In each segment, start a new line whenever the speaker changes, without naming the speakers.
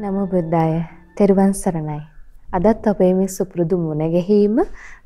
නමෝ බුද්දාය. තෙරුවන් සරණයි. අදත් අපේ මේ සුපුරුදු මුණ ගැහිම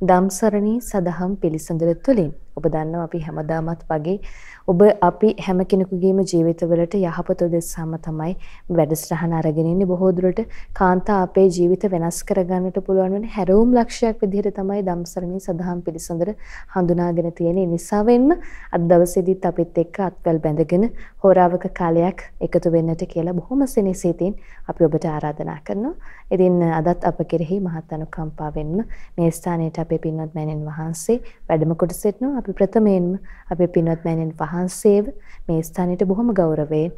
ධම්සරණී සදහම් පිළිසඳර තුලින් ඔබ දන්නවා අපි හැමදාමත් වගේ ඔබ අපි හැම කෙනෙකුගේම ජීවිතවලට යහපත උදෙසාම තමයි වැඩසටහන අරගෙන ඉන්නේ බොහෝ දුරට කාන්තා අපේ ජීවිත වෙනස් කරගන්නට පුළුවන් වෙන හැරවුම් ලක්ෂයක් විදිහට තමයි ධම්සරණී සදහම් පිළිසඳර හඳුනාගෙන තියෙන්නේ. නිසා වෙන්න අද දවසේදීත් අපිත් එක්ක අත්වැල් බැඳගෙන හෝරාවක කාලයක් එකතු වෙන්නට කියලා බොහොම සෙනෙහසිතින් අපි ඔබට ආරාධනා කරනවා. ඉතින් අදත් අප කෙරෙහි මහත් අනුකම්පාවෙන්ම මේ ස්ථානයට අපේ පින්වත් මෑණියන් වහන්සේ වැඩම කොට සිටිනවා. අපි ප්‍රථමයෙන්ම අපේ පින්වත් මෑණියන් වහන්සේව මේ ස්ථානයට බොහොම ගෞරවයෙන්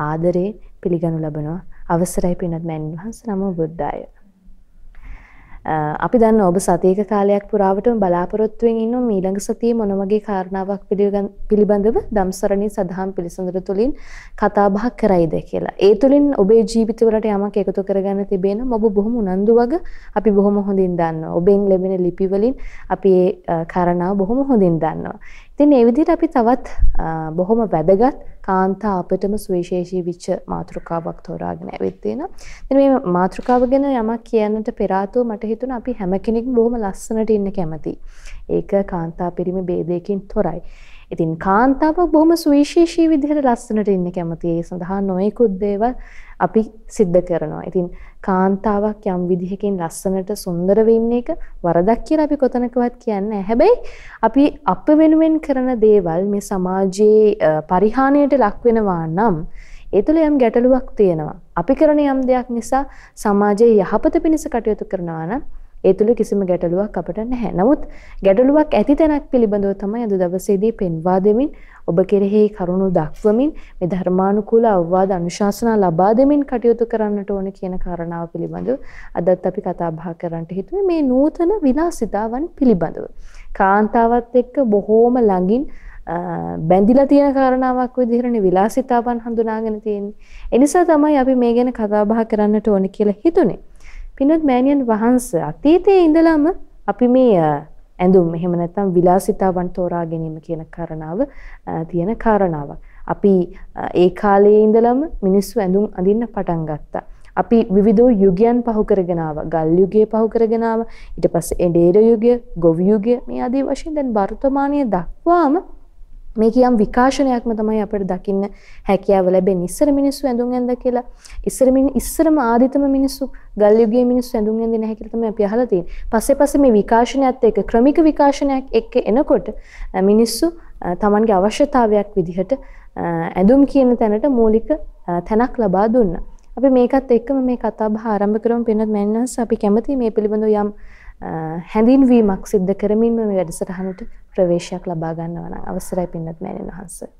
ආදරයෙන් පිළිගනු ලබනවා. අවසරයි පින්වත් මෑණියන් වහන්සේ නමෝ බුද්ධාය. අපි දන්න ඔබ සතියක කාලයක් පුරාවටම බලාපොරොත්තුවෙන් ඉන්න ඊළඟ සතියේ මොන වගේ කාරණාවක් පිළිබඳව ධම්සරණී සදහම් පිළිසඳර තුලින් කතා බහ කරයිද කියලා. ඒ තුලින් ඔබේ ජීවිතවලට යමක් එකතු කරගන්න තිබෙන ඔබ බොහොම උනන්දු වග අපි බොහොම හොඳින් දන්නවා. ඔබෙන් ලැබෙන ලිපි වලින් අපි ඒ කාරණාව බොහොම හොඳින් දන්නවා. ඉතින් ඒ විදිහට අපි තවත් බොහොම වැදගත් කාන්තා අපිටම සුවිශේෂී විච්ච මාතෘකාවක් තෝරාගෙන ඇවිත් තියෙනවා. ඉතින් මේ මාතෘකාව ගැන යමක් කියන්නට පෙර මට හිතුණා අපි හැම කෙනෙක්ම බොහොම ලස්සනට ඉන්න කැමතියි. ඒක කාන්තා පිරිමි ભેදයකින් තොරයි. ඉතින් කාන්තාවක් බොහොම සුවිශේෂී විදිහට ලස්සනට ඉන්න කැමතියි. ඒ සඳහා නොයෙකුත් දේවල් අපි සිද්ධ කරනවා. ඉතින් කාන්තාවක් යම් විදිහකින් ලස්සනට සුන්දර වෙන්න එක වරදක් කියලා අපි කොතනකවත් කියන්නේ හැබැයි අපි අප වෙනුවෙන් කරන දේවල් මේ සමාජයේ පරිහානියට ලක් වෙනවා නම් ඒ තුළ යම් ගැටලුවක් තියෙනවා. අපි කරන යම් දෙයක් නිසා සමාජයේ යහපත පිණිස කටයුතු කරනවා නම් ඒ තුළ කිසිම ගැටලුවක් අපට නැහැ. නමුත් ගැටලුවක් ඇති තැනක් පිළිබඳව තමයි අද දවසේදී පෙන්වා දෙමින් ඔබ කෙරෙහි කරුණු දක්වමින් මේ ධර්මානුකූල අවවාද අනුශාසනා ලබා දෙමින් කටයුතු කරන්නට ඕන කියන කාරණාව පිළිබඳව අදත් අපි කතා බහ කරන්නට හිතුවේ මේ නූතන විලාසිතාවන් පිළිබඳව. කාන්තාවත් එක්ක බොහෝම ළඟින් බැඳිලා තියෙන කාරණාවක් විදිහට විලාසිතාවන් හඳුනාගෙන තියෙන්නේ. ඒ නිසා තමයි අපි මේ ගැන කතා බහ කරන්නට ඕන කියලා හිතුනේ. පිනොත් මෑණියන් වහන්සේ අතීතයේ ඉඳලම අපි මේ ඇඳුම් එහෙම නැත්නම් විලාසිතාවන් තෝරා ගැනීම කියන කාරණාව තියෙන කාරණාවක්. අපි ඒ කාලයේ ඉඳලම මිනිස්සු ඇඳුම් අඳින්න පටන් ගත්තා. අපි විවිධ යුගයන් පහු කරගෙන ආවා. ගල් යුගය පහු කරගෙන ආවා. ඊට පස්සේ එඬේර යුගය, ගොවි යුගය මේ ආදී වශයෙන් දැන් වර්තමානයේ දක්වාම මේක යම් විකාශනයක්ම තමයි අපිට දකින්න හැකියාව ලැබෙන්නේ. ඉස්සර මිනිස්සු ඇඳුම් ඇඳ කියලා ඉස්සර මිනි ඉස්සරම ආදිතම මිනිස්සු ගල් යුගයේ මිනිස්සු ඇඳුම් ඇඳේ නැහැ කියලා තමයි අපි අහලා තියෙන්නේ. පස්සේ පස්සේ මේ විකාශනයත් එක්ක ක්‍රමික විකාශනයක් එක්ක එනකොට මිනිස්සු තමන්ගේ අවශ්‍යතාවයක් විදිහට ඇඳුම් කියන තැනට මූලික තැනක් ලබා දුන්නා. අපි මේකත් එක්කම මේ කතා බහ ආරම්භ කරමු. පින්නත් මෑන්නස් අපි කැමති මේ පිළිබඳව යම් හැඳින්වීමක් සිද්ධ කරමින් මේ වැඩසටහනට ප්‍රවේශයක් ලබා ගන්නවා නම් අවසරයි පින්නත් මෑණියන් වහන්සේ.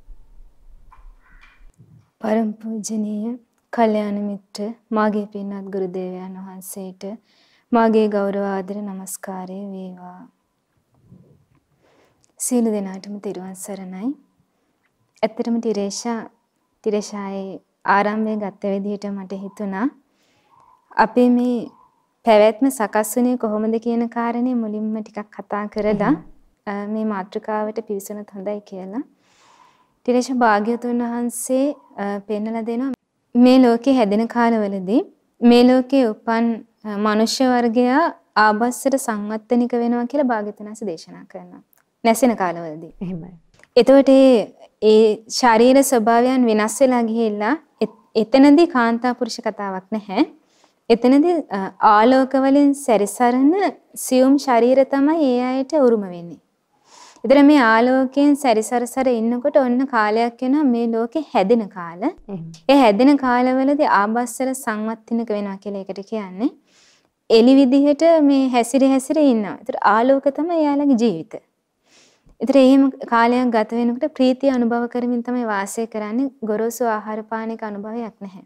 පරම පූජනීය කල්යාණ මිත්‍ර මාගේ පින්වත් ගුරු දේවයන් වහන්සේට මාගේ ගෞරව ආදර නමස්කාරය වේවා. සීල දෙනාටම තිරුවන් සරණයි. ඇත්තටම තිරේෂා තිරේෂායේ ආරම්භය ගත විදිහට මට හිතුණා අපේ මේ පැවැත්ම සකස් වුණේ කොහොමද කියන කාරණේ මුලින්ම ටිකක් කතා කරලා මේ මාතෘකාවට පිවිසුණත් හොඳයි කියලා. ටිරේෂ භාග්‍යතුන් වහන්සේ පෙන්වලා දෙනවා මේ ලෝකේ හැදෙන කාලවලදී මේ ලෝකේ උපන් මනුෂ්‍ය වර්ගයා ආබස්සට සංවත්තනික වෙනවා කියලා භාග්‍යතුන් වහන්සේ දේශනා කරනවා. නැසෙන කාලවලදී.
එහෙමයි.
එතකොට ඒ ශරීර ස්වභාවයන් වෙනස් වෙලා ගිහිල්ලා එතනදී කාන්තා පුරුෂ කතාවක් නැහැ. එතනදී ආලෝක වලින් සැරිසරන සියුම් ශරීර තමයි ඒ අයට උරුම වෙන්නේ. ඒතර මේ ආලෝකයෙන් සැරිසරසර ඉන්නකොට ඔන්න කාලයක් වෙනවා මේ ලෝකේ හැදෙන කාල. ඒ හැදෙන කාලවලදී ආබස්සර සංවත්තිනක වෙනවා කියලා ඒකට කියන්නේ. එලි විදිහට මේ හැසිරි හැසිරි ඉන්නවා. ඒතර ආලෝක තමයි එයාලගේ ජීවිත. ඒතර එහෙම කාලයක් ගත වෙනකොට ප්‍රීතිය අනුභව කරමින් තමයි වාසය කරන්නේ. ගොරෝසු ආහාර පානක අනුභවයක් නැහැ.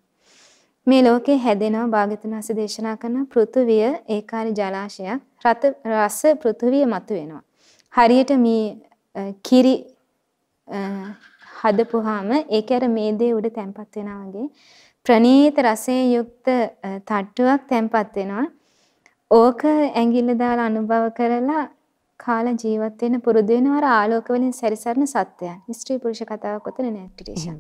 මේ ලෝකේ හැදෙනවා භාග්‍යතුන් වහන්සේ දේශනා කරන පෘථුවිය ඒකාරී ජලාශයක් රස පෘථුවිය මතු වෙනවා. හරියට මේ කිරි හදපුවාම ඒක අර මේදේ උඩ තැම්පත් වෙනවා වගේ ප්‍රණීත රසයෙන් යුක්ත තට්ටුවක් තැම්පත් වෙනවා. ඕක ඇඟිල්ල දාලා අනුභව කරලා කාල ජීවත් වෙන පුරුදු වෙනවා ආලෝක වලින් සැරිසරන සත්‍යයන්. ස්ත්‍රී පුරුෂ කතාවක් ඔතන නෑ ටිටේෂන්.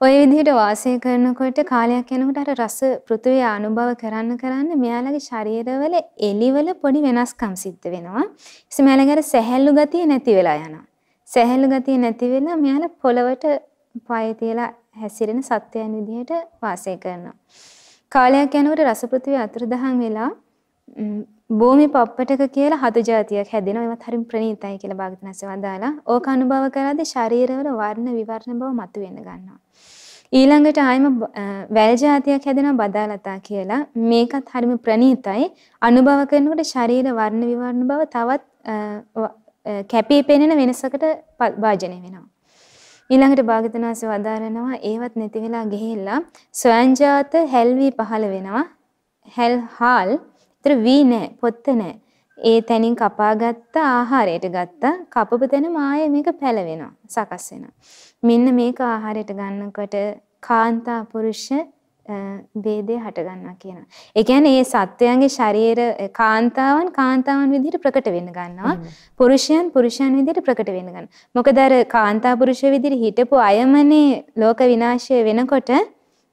ওই විදිහට වාසය කරනකොට කාලයක් යනකොට අර රස පෘථිවිය අනුභව කරන්න කරන්න මෙයාලගේ ශරීරවල එලිවල පොඩි වෙනස්කම් සිද්ධ වෙනවා. ඉතින් මෙයාලගේ අර සැහැල්ලු ගතිය නැති වෙලා යනවා. සැහැල්ලු ගතිය නැති වෙලා මෙයාලා පොළවට පය තියලා හැසිරෙන සත්වයන් විදිහට වාසය කරනවා. කාලයක් යනකොට රස පෘථිවිය අතුරුදහන් වෙලා භූමි පප්පටක කියලා හතු జాතියක් හැදෙනවා. ඒවත් හරිම ප්‍රණීතයි කියලා භාගතුනස්ස වදාලා. ඕක අනුභව කරද්දී ශරීරවල වර්ණ විවර්ණ බව මතුවෙන්න ගන්නවා. ඊළඟට ආයම වැල් జాතියක් හැදෙනවා බදාලතා කියලා. මේකත් හරිම ප්‍රණීතයි. අනුභව කරනකොට ශරීර වර්ණ විවර්ණ බව තවත් කැපී පෙනෙන වෙනසකට භාජනය වෙනවා. ඊළඟට භාගතුනාස වදාරනවා ඒවත් නැති වෙලා ගිහිල්ලා ස්වයංජාත හැල්වි පහළ වෙනවා. හැල් හාල් ඒතර වී නෑ, පොත්ත නෑ. ඒ තැනින් කපාගත්ත ආහාරයට ගත්තා. කපපු තැන මායේ මේක පැලවෙනවා, සකස් වෙනවා. මෙන්න මේක ආහාරයට ගන්නකොට කාන්තා පුරුෂ ભેදේ හට ගන්නවා කියනවා. ඒ කියන්නේ මේ සත්වයන්ගේ ශරීර කාන්තාවන් කාන්තාවන් විදිහට ප්‍රකට වෙන්න ගන්නවා. පුරුෂයන් පුරුෂයන් විදිහට ප්‍රකට වෙන්න ගන්නවා. මොකද අර කාන්තා පුරුෂ විදිහට හිටපු අයමනේ ලෝක විනාශය වෙනකොට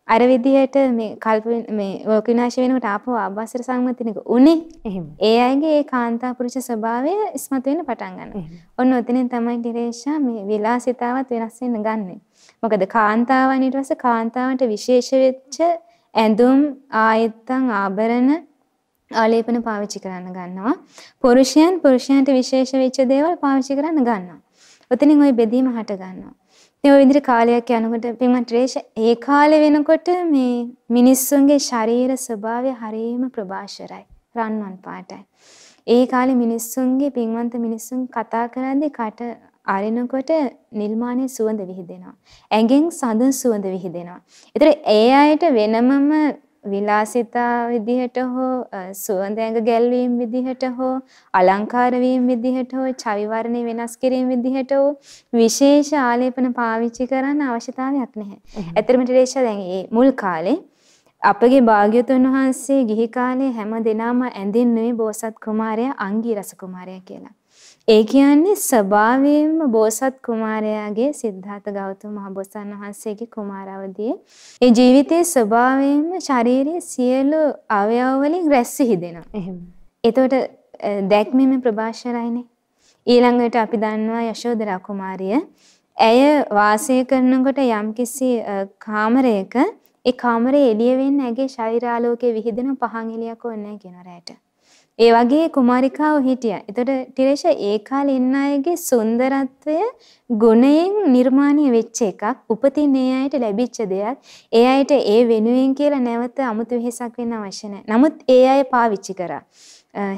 අර විදිහට මේ කල්ප මේ ලෝක විනාශ වෙනකොට ආපහු ආභාසර සංමතිනික උනේ. එහෙම. ඒ අයගේ ඒ කාන්තා පුරුෂ ස්වභාවය ඉස්මතු වෙන්න පටන් ගන්නවා. ඔන්න ඔතනින් තමයි ඩිරේෂා මේ විලාසිතාවත් වෙනස් වෙන්න ගන්නෙ. මොකද කාන්තාවන් ඊට පස්සේ කාන්තාවන්ට විශේෂ වෙච්ච ඇඳුම් ආයත්තන් ආභරණ ආලේපන පාවිච්චි කරන්න ගන්නවා. පුරුෂයන් පුරුෂයන්ට විශේෂ වෙච්ච දේවල් පාවිච්චි කරන්න ගන්නවා. ඔතනින් ওই බෙදීම හට ගන්නවා. ඉතින් ওই විදිහට කාලයක් යනකොට පින්වත් රේෂ ඒ කාලේ වෙනකොට මේ මිනිස්සුන්ගේ ශරීර ස්වභාවය හරිම ප්‍රභාෂරයි. රන්වන් පාටයි. ඒ කාලේ මිනිස්සුන්ගේ පින්වන්ත මිනිස්සුන් කතා කරද්දී කට අරිනකොට නිල්මානයේ සුවඳ විහිදෙනවා. ඇඟෙන් සඳන් සුවඳ විහිදෙනවා. ඒතර ඒ අයට වෙනමම විලාසිතා විදිහට හෝ සුවඳ ඇඟ ගැල්වීම විදිහට හෝ අලංකාර වීම විදිහට හෝ චවි වර්ණය වෙනස් කිරීම විදිහට හෝ විශේෂ ආලේපන පාවිච්චි කරන්න අවශ්‍යතාවයක් නැහැ. ඇත්තටම ටෙරේෂා දැන් මේ මුල් කාලේ අපගේ භාග්‍යතුන් වහන්සේ ගිහි කාලේ හැම දිනම ඇඳින්නේ බෝසත් කුමාරයා අංගී රස කුමාරයා කියලා. ඒ කියන්නේ ස්වභාවයෙන්ම බෝසත් කුමාරයාගේ සිද්ධාර්ථ ගෞතම මහබෝසත්න් වහන්සේගේ කුමාරවදී ඒ ජීවිතයේ ස්වභාවයෙන්ම ශාරීරික සියලු අවයව වලින් රැස් හිදෙනවා. එහෙම. එතකොට දැක්මීම ප්‍රභාෂරයිනේ. ඊළඟට අපි දන්නවා යශෝදරා කුමාරිය. ඇය වාසය කරනකොට යම්කිසි කාමරයක ඒ කාමරේ එළිය වෙන්න ඇගේ ශරීරාලෝකයේ විහිදෙන පහන් එළියක් ඕනේ කියන රැට. ඒ වගේ කුමාරිකාව හිටියා. එතකොට ටිරේෂ ඒ කාලේ ඉන්න අයගේ සුන්දරත්වය ගුණයෙන් නිර්මාණය වෙච්ච එකක්. උපතින් ඒ අයට ලැබිච්ච දෙයක්. ඒ අයට ඒ වෙනුවෙන් කියලා නැවත 아무තු වෙහසක් වෙන්න අවශ්‍ය නැහැ. නමුත් ඒ අය පාවිච්චි කරා.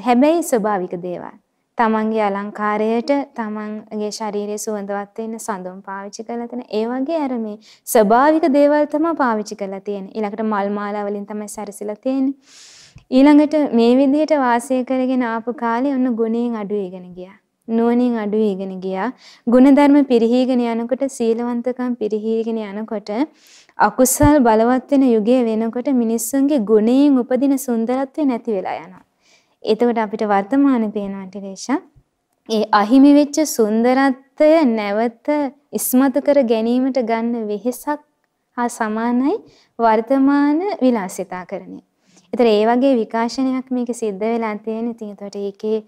හැබැයි ස්වභාවික දේවල්. තමන්ගේ අලංකාරයට තමන්ගේ ශරීරයේ සුවඳවත් වෙන්න සඳුන් පාවිච්චි කරලා තියෙන. ඒ වගේ අර මේ ස්වභාවික දේවල් තමයි පාවිච්චි කරලා තියෙන්නේ. ඊළඟට මල් මාලා වලින් තමයි සැරසිලා තියෙන්නේ. ඊළඟට මේ විදිහට වාසය කරගෙන ආපු කාලේ ඔන්න ගුණයෙන් අඩු වෙගෙන ගියා. නුවණින් අඩු වෙගෙන ගියා. ගුණධර්ම පිරිහීගෙන යනකොට සීලවන්තකම් පිරිහීගෙන යනකොට අකුසල් බලවත් වෙන යුගය වෙනකොට මිනිස්සුන්ගේ ගුණයෙන් උපදින සුන්දරත්වය නැති වෙලා යනවා. එතකොට අපිට වර්තමාන පේනවා ටිකේෂා. ඒ අහිමි වෙච්ච සුන්දරත්වය නැවත ඉස්මතු කර ගැනීමට ගන්න වෙහෙසක් හා සමානයි වර්තමාන විලාසිතාකරණය. ඒතර ඒ වගේ විකාශනයක් මේක සිද්ධ වෙලා තියෙන. ඉතින් ඒතකොට ඒකේ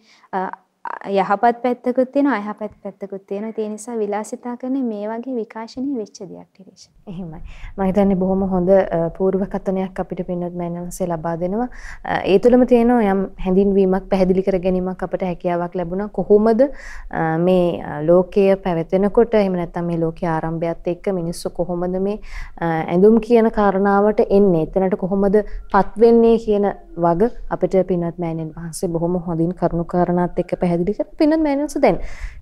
යහපත් පැත්තකුත් තියෙනවා අයහපත් පැත්තකුත් තියෙනවා. ඒ නිසා විලාසිතා කරන මේ වගේ විකාශනීය වෙච්ච දෙයක් ටිරේෂ.
එහෙමයි. මම හිතන්නේ බොහොම හොඳ පූර්ව කතනයක් අපිට පින්නත් මෑණන්සේ ලබා දෙනවා. ඒ තුළම තියෙන යම් හැඳින්වීමක් පැහැදිලි කර ගැනීමක් අපට හැකියාවක් ලැබුණා. කොහොමද මේ ලෝකය පැවැතෙනකොට එහෙම නැත්නම් මේ ලෝකයේ ආරම්භයත් එක්ක මිනිස්සු කොහොමද මේ ඇඳුම් කියන කාරණාවට එන්නේ? එතනට කොහොමද පත් වෙන්නේ කියන වග අපිට පින්නත් මෑණියන් වහන්සේ බොහොම හොඳින් කරුණු කාරණාත් එක්ක පැහැදිලි කර පින්නත් මෑණියන්ස දැන්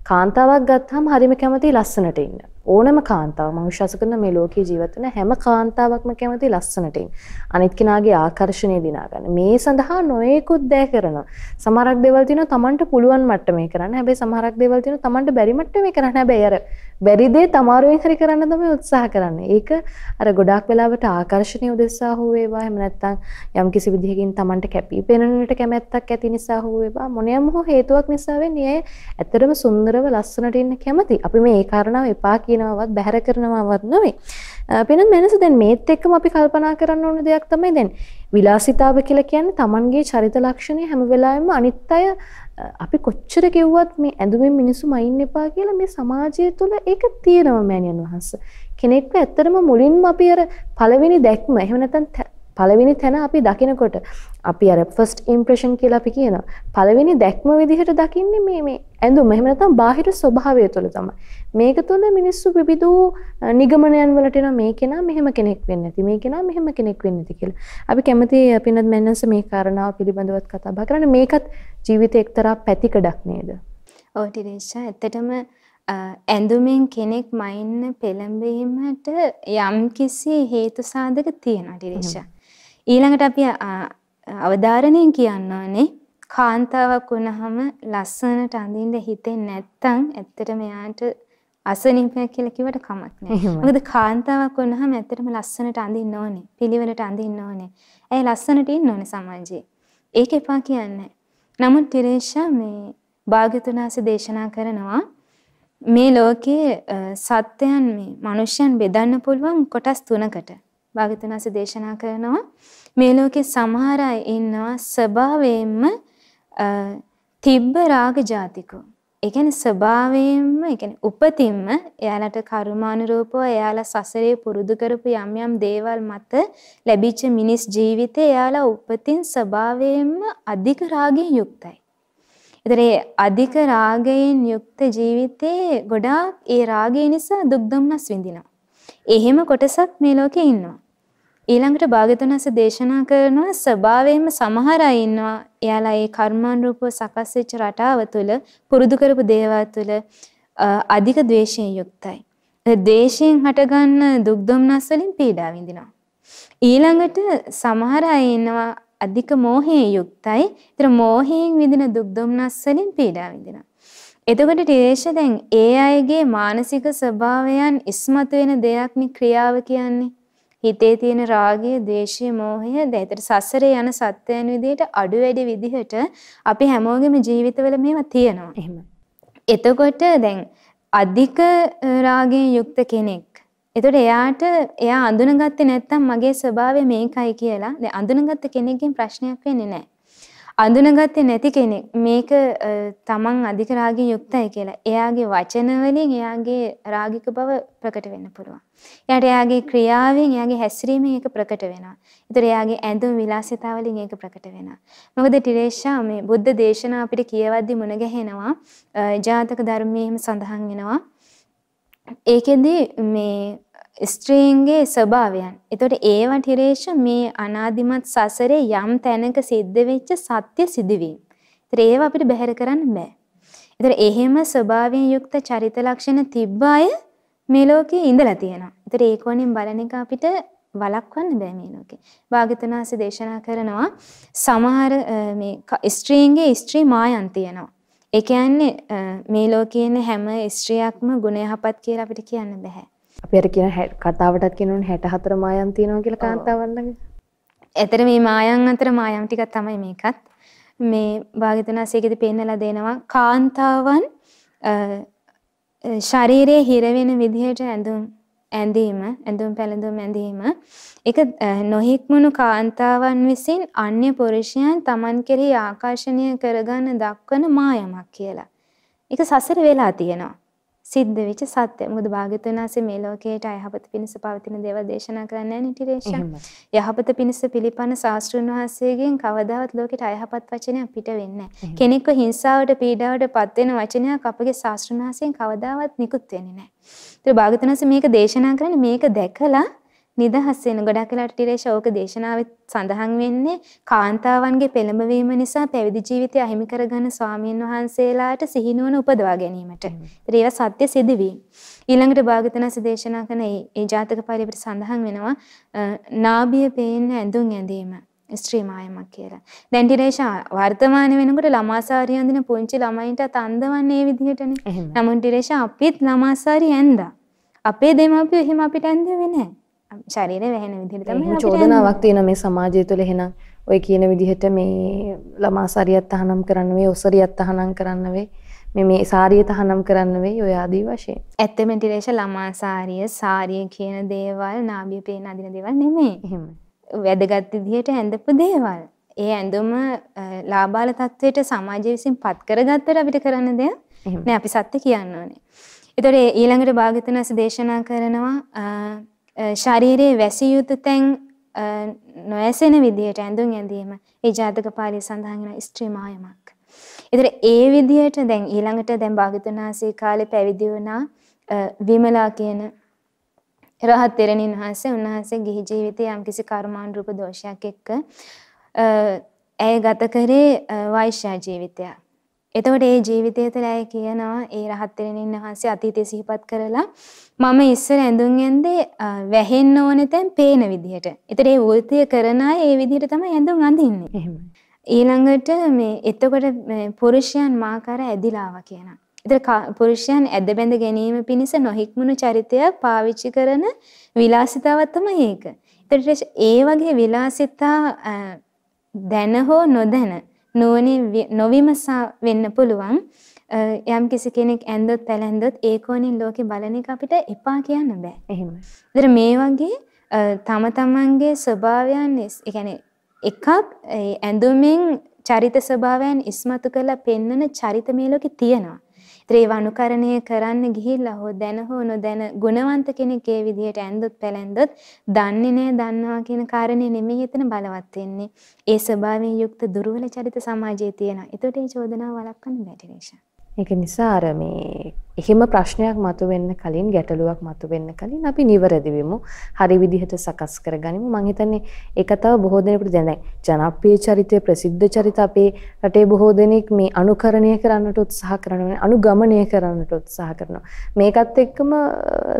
කාන්තාවක් ගත්තාම හරිම කැමති ලස්සනට ඉන්න. ඕනම කාන්තාව මම විශ්වාස කරන මේ ලෝකේ ජීවත් වෙන හැම කාන්තාවක්ම කැමති ලස්සනට ඉන්න. අනිත් කෙනාගේ ආකර්ෂණය දිනා ගන්න. මේ සඳහා නොයෙකුත් දෑ කරනවා. සමහරක් දේවල් තියෙනවා Tamanට පුළුවන් මට්ටමේ කරන්න. හැබැයි සමහරක් දේවල් තියෙනවා Tamanට බැරි මට්ටමේ කරන්න. හැබැයි අර බැරි දේ තමාරුවෙන් හරි කරන්න තමයි උත්සාහ කරන්නේ. ඒක අර ගොඩාක් වෙලාවට ආකර්ෂණීය උදෙසා හෝ වේවා එහෙම නැත්නම් යම් කිසි විදිහකින් Tamanට කැපී පෙනෙන්නට කැමැත්තක් ඇති නිසා හෝ වේවා මොනියම් හෝ හේතුවක් නිසා වෙන්නේ ඇත්තටම සුන්දරව ලස්සනට ඉන්න කැමති. අපි මේ ඒ කාරණාව එපා කියන දකිනවවත් බැහැර කරනවවත් නෙවෙයි. පිනත් මෙනස දැන් මේත් එක්කම අපි කල්පනා කරන්න ඕන දෙයක් තමයි දැන් විලාසිතාව කියලා කියන්නේ Tamanගේ චරිත ලක්ෂණය හැම වෙලාවෙම අනිත් අය අපි කොච්චර කිව්වත් මේ ඇඳුමින් මිනිස්සු මයින් එපා කියලා මේ සමාජය තුළ ඒක තියෙනවා මෑණියන් වහන්සේ. කෙනෙක්ව ඇත්තටම මුලින්ම අපි අර පළවෙනි දැක්ම එහෙම නැත්නම් පළවෙනි තැන අපි දකිනකොට අපි අර ෆස්ට් ඉම්ප්‍රෙෂන් කියලා අපි කියනවා. පළවෙනි දැක්ම විදිහට දකින්නේ මේ මේ ඇඳුම. එහෙම නැත්නම් බාහිර ස්වභාවය තුළ තමයි. මේක තුළ මිනිස්සු විවිධ නිගමනයන් වලට එනවා මේ කෙනා මෙහෙම කෙනෙක් වෙන්නේ නැති. මේ කෙනා මෙහෙම කෙනෙක් වෙන්නේ නැති කියලා. අපි කැමති පින්නත් මැන්නන්ස මේ කාරණාව පිළිබඳවත් කතා බහ කරන්න. මේකත් ජීවිතේ එක්තරා පැතිකඩක් නේද?
ඔව් ටිරේෂා ඇත්තටම ඇඳුමින් කෙනෙක් මයින්න පෙළඹීමට යම්කිසි හේතු සාධක තියෙනවා ටිරේෂා. ඊළඟට අපි අවධාරණයෙන් කියන්න ඕනේ කාන්තාවක් වුණාම ලස්සනට අඳින්න හිතෙන්නේ නැත්තම් ඇත්තටම එයාට අසනීපයක් කියලා කිව්වට කමක් නැහැ. මොකද කාන්තාවක් වුණාම ඇත්තටම ලස්සනට අඳින්න ඕනේ. පිළිවෙලට අඳින්න ඕනේ. ඇයි ලස්සනට ඉන්න ඕනේ සමාජයේ. ඒක එපා කියන්නේ. නමුත් තිරේෂා මේ භාග්‍යතුනාස දේශනා කරනවා මේ ලෝකයේ සත්‍යයන් මේ මිනිස්යන් බෙදන්න පුළුවන් කොටස් තුනකට. භාග්‍යතුනාස දේශනා කරනවා මේ ලෝකේ සමහර අය ඉන්නවා ස්වභාවයෙන්ම තිබ්බ රාග ජාතිකෝ. ඒ කියන්නේ ස්වභාවයෙන්ම ඒ කියන්නේ උපතින්ම එයාලට කර්මානුරූපව එයාලා සසරේ පුරුදු කරපු යම් යම් දේවල් මත ලැබිච්ච මිනිස් ජීවිතේ එයාලා උපතින් ස්වභාවයෙන්ම අධික රාගයෙන් යුක්තයි. ඒතර ඒ අධික රාගයෙන් යුක්ත ජීවිතේ ගොඩාක් ඒ රාගය නිසා දුක් දුම්නස් විඳිනවා. එහෙම කොටසක් මේ ලෝකේ ඉන්නවා. ඊළඟට භාග්‍යතුන්ස දේශනා කරනවා ස්වභාවයෙන්ම සමහර අය ඉන්නවා එයාලා ඒ කර්මානුරූපව සකස් වෙච්ච රටාව තුළ පුරුදු කරපු දේවල් තුළ අධික ද්වේෂයෙන් යුක්තයි. ද්වේෂයෙන් හටගන්න දුක් දුම්නස් වලින් පීඩා විඳිනවා. ඊළඟට සමහර අය ඉන්නවා අධික මෝහයෙන් යුක්තයි. ඒතර මෝහයෙන් විඳින දුක් දුම්නස් වලින් පීඩා විඳිනවා. එතකොට ටිරේෂ දැන් ඒ අයගේ මානසික ස්වභාවයන් ඉස්මතු වෙන දෙයක් නේ ක්‍රියාව කියන්නේ. හිතේ තියෙන රාගය, ද්වේෂය, මෝහය දැයිතර සසරේ යන සත්‍යයන් විදිහට අඩු වැඩි විදිහට අපි හැමෝගෙම ජීවිතවල මේවා තියෙනවා. එහෙම. එතකොට දැන් අධික රාගයෙන් යුක්ත කෙනෙක්. එතකොට එයාට එයා අඳුනගත්තේ නැත්තම් මගේ ස්වභාවය මේකයි කියලා. දැන් අඳුනගත්ත කෙනෙක්ගෙන් ප්‍රශ්නයක් වෙන්නේ නැහැ. අඳුනගත්තේ නැති කෙනෙක් මේක තමන් අධික රාගයෙන් යුක්තයි කියලා. එයාගේ වචන වලින් එයාගේ රාගික බව ප්‍රකට වෙන්න පුළුවන්. එයාට එයාගේ ක්‍රියාවෙන් එයාගේ හැසිරීමෙන් ඒක ප්‍රකට වෙනවා. ඒතර එයාගේ ඇඳුම් විලාසිතා වලින් ඒක ප්‍රකට වෙනවා. මොකද ටිරේෂා මේ බුද්ධ දේශනා අපිට කියවද්දි මුණ ගැහෙනවා. ජාතක ධර්මයේම සඳහන් වෙනවා. ඒකෙදි මේ ස්ත්‍රීන්ගේ ස්වභාවයන්. එතකොට ඒවට හිරේෂ මේ අනාදිමත් සසරේ යම් තැනක සිද්ධ වෙච්ච සත්‍ය සිදුවීම්. ඒතර ඒව අපිට බැහැර කරන්න බෑ. ඒතර එහෙම ස්වභාවයෙන් යුක්ත චරිත ලක්ෂණ තිබ්බ අය මේ ලෝකේ ඉඳලා තියෙනවා. ඒතර ඒ කොනින් බලන එක අපිට වළක්වන්න බෑ මේ ලෝකේ. භාග්‍යතුනාසි දේශනා කරනවා සමහර මේ ස්ත්‍රීන්ගේ ස්ත්‍රී මායන් තියෙනවා. ඒ කියන්නේ මේ ලෝකයේ හැම ස්ත්‍රියක්ම ගුණ යහපත් කියලා අපිට කියන්න බෑ.
අපි අර කියන කතාවටත් කියනෝනේ 64 මායම් තියෙනවා කියලා කාන්තාවන්ලගේ.
එතන මේ මායම් අතර මායම් ටිකක් තමයි මේකත්. මේ භාග්‍යතුනාසේකෙදි පෙන්නලා දෙනවා කාන්තාවන් ශරීරයේ හිර වෙන විදිහට ඇඳුම් ඇඳීම ඇඳුම් පැළඳුම් ඇඳීම ඒක නොහික්මුණු කාන්තාවන් විසින් අන්‍ය පුරුෂයන් Taman කෙරෙහි ආකර්ෂණය කරගන්න දක්වන මායමක් කියලා. ඒක සසර වෙලා තියෙනවා. සිද්ධ වෙච්ච සත්‍ය. මොකද භාග්‍යවතුන් වහන්සේ මේ ලෝකයට අයහපත පිණිස පවතින දේවල් දේශනා කරන්නේ නැහැ. යහපත පිණිස පිළිපන්න ශාස්ත්‍රුන් වහන්සේගෙන් කවදාවත් ලෝකෙට අයහපත් වචනයක් පිට වෙන්නේ නැහැ. කෙනෙක්ව හිංසාවට පීඩාවට පත් වෙන වචනයක් අපගේ ශාස්ත්‍රුන් වහන්සේගෙන් කවදාවත් නිකුත් වෙන්නේ නැහැ. ඒත් භාග්‍යවතුන් වහන්සේ මේක දේශනා කරන්නේ මේක දැකලා නිදහස් වෙන ගොඩක් වෙලාට ටිරේෂ ඕක දේශනාවේ සඳහන් වෙන්නේ කාන්තාවන්ගේ පෙළඹවීම නිසා පැවිදි ජීවිතය අහිමි කරගන්න ස්වාමීන් වහන්සේලාට සිහිනුවන උපදවා ගැනීමට. ඒවා සත්‍ය සිදුවීම්. ඊළඟට භාගතනස දේශනා කරන ඒ ජාතක පරිපට සඳහන් වෙනවා නාභිය පේන්න ඇඳුම් ඇඳීම. ස්ත්‍රී මායමක් කියලා. දැන් ටිරේෂ වර්තමාන වෙනකොට ළමාසාරිය අඳින පුංචි ළමයින්ට අන්දවන්නේ මේ විදිහටනේ. නමුත් ටිරේෂ අපිත් ළමාසාරිය ඇඳා. අපේ දෙමාපියෝ එහෙම අපිට ඇඳෙන්නේ නැහැ. ශරීරය වැහෙන විදිහට තමයි
චෝදනාවක් තියෙන මේ සමාජය තුළ එහෙනම් ඔය කියන විදිහට මේ ළමා සරියත් තහනම් කරන්න වේ ඔසරියත් තහනම් කරන්න වේ මේ මේ සාරිය තහනම් කරන්න වෙයි ඔය ආදී වශයෙන්.
ඇත්තම ටිරේෂ ළමා සාරිය, සාරිය කියන දේවල්, නාභිය පේන අදින දේවල් නෙමෙයි.
එහෙමයි.
වැදගත් විදිහට ඇඳපු දේවල්. ඒ ඇඳුම ලාබාල තත්වයට සමාජය විසින් පත් කරගත්තට අපිට කරන්න දෙයක් නෑ අපි සත්‍ය කියන්න ඕනේ. ඒතකොට ඊළඟට භාග්‍යතුන්ස් දේශනා කරනවා ශරීරයේ වැසිය යුතු තැන් නොඇසෙන විදිහට ඇඳුම් ඇඳීම ඒ ජාතක පාළිය සඳහන් වෙන ස්ත්‍රී මායමක්. ඒතර ඒ විදිහට දැන් ඊළඟට දැන් භාග්‍යතුන් වහන්සේ කාලේ පැවිදි වුණා විමලා කියන රහත් තෙරණින් වහන්සේ උන්වහන්සේ ගිහි ජීවිතයේ යම්කිසි කර්මානුරූප දෝෂයක් එක්ක ඇය ගත කරේ වෛශ්‍ය ජීවිතයක්. එතකොට ඒ ජීවිතය තුළ ඇය කියනවා ඒ රහත් තෙරණින් වහන්සේ අතීතය සිහිපත් කරලා මම ඉස්සර ඇඳුම් ඇඳේ වැහෙන්න ඕන තැන් පේන විදිහට. ඒතර ඒ වෘත්තිය කරන අය ඒ විදිහට තමයි ඇඳුම් අඳින්නේ.
එහෙමයි.
ඊළඟට මේ එතකොට පුරුෂයන් මාකාර ඇදිලාවා කියනවා. ඒතර පුරුෂයන් ඇද බැඳ ගැනීම පිණිස නොහික්මුණු චරිතයක් පාවිච්චි කරන විලාසිතාවක් තමයි ඒක. ඒතර ඒ වගේ විලාසිතා දැන හෝ නොදැන නුවණින් නොවිමසා වෙන්න පුළුවන්. යම් කිසි කෙනෙක් ඇන්දොත් පැලැන්දොත් ඒ කෝණින් ලෝකේ බලන එක අපිට එපා කියන්න බෑ.
එහෙමයි.
ඒතර මේ වගේ තම තමන්ගේ ස්වභාවයන් ඒ කියන්නේ එකක් ඇඳුමින් චරිත ස්වභාවයන් ඉස්මතු කරලා පෙන්වන චරිත මේ ලෝකේ තියෙනවා. ඒතර ඒව අනුකරණය කරන්න ගිහිල්ලා හෝ දැන හෝ නොදැන ගුණවන්ත කෙනෙක් ඒ විදිහට ඇඳොත් පැලැන්දොත් දන්නේ නැහැ දන්නවා කියන කාරණේ නෙමෙයි එතන බලවත් වෙන්නේ. ඒ ස්වභාවයෙන් යුක්ත දුර්වල චරිත සමාජයේ තියෙනවා. ඒතකොට මේ චෝදනාව වළක්වන්න බැහැ ටිරේෂා.
ඒක නිසා අර මේ එහෙම ප්‍රශ්නයක් මතුවෙන්න කලින් ගැටලුවක් මතුවෙන්න කලින් අපි නිවැරදි වෙමු. හරි විදිහට සකස් කරගනිමු. මම හිතන්නේ ඒක තව බොහෝ දෙනෙකුට දැන් ජනප්‍රිය චරිතය ප්‍රසිද්ධ චරිත අපේ රටේ බොහෝ දෙනෙක් මේ අනුකරණය කරන්නට උත්සාහ කරනවා. අනුගමනය කරන්නට උත්සාහ කරනවා. මේකත් එක්කම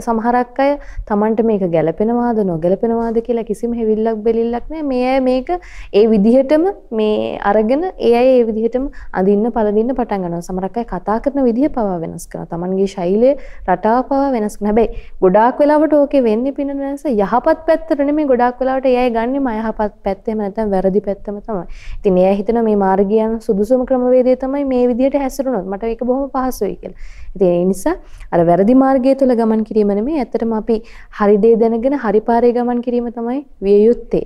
සමහරක් අය Tamanට මේක ගැළපෙනවාද නොගැළපෙනවාද කියලා කිසිම හැවිල්ලක් බෙලිල්ලක් නැහැ. මේ අය මේක ඒ විදිහටම මේ අරගෙන ඒ අය ඒ විදිහටම අඳින්න පළඳින්න පටන් ගන්නවා. සමහරක් අය කතා කරන විදිහ පවා වෙනස් කරනවා. තමන්ගේ ශෛලය රටාව පවා වෙනස් කරන හැබැයි ගොඩාක් වෙලාවට ඕකේ වෙන්නේ පින වෙනස යහපත් පැත්තට නෙමෙයි ගොඩාක් වෙලාවට එයයි ගන්නෙ මයහපත් පැත්තේම නැත්නම් වැරදි පැත්තම තමයි. ඉතින් එයා හිතන මේ මාර්ගයන් සුදුසුම ක්‍රමවේදය තමයි මේ විදිහට හැසිරුණොත් මට ඒක බොහොම පහසුයි කියලා. ඉතින් ඒ නිසා අර වැරදි මාර්ගය තුල ගමන් කිරීම නෙමෙයි ඇත්තටම අපි හරි දේ දැනගෙන හරි පාරේ ගමන් කිරීම තමයි විය යුත්තේ.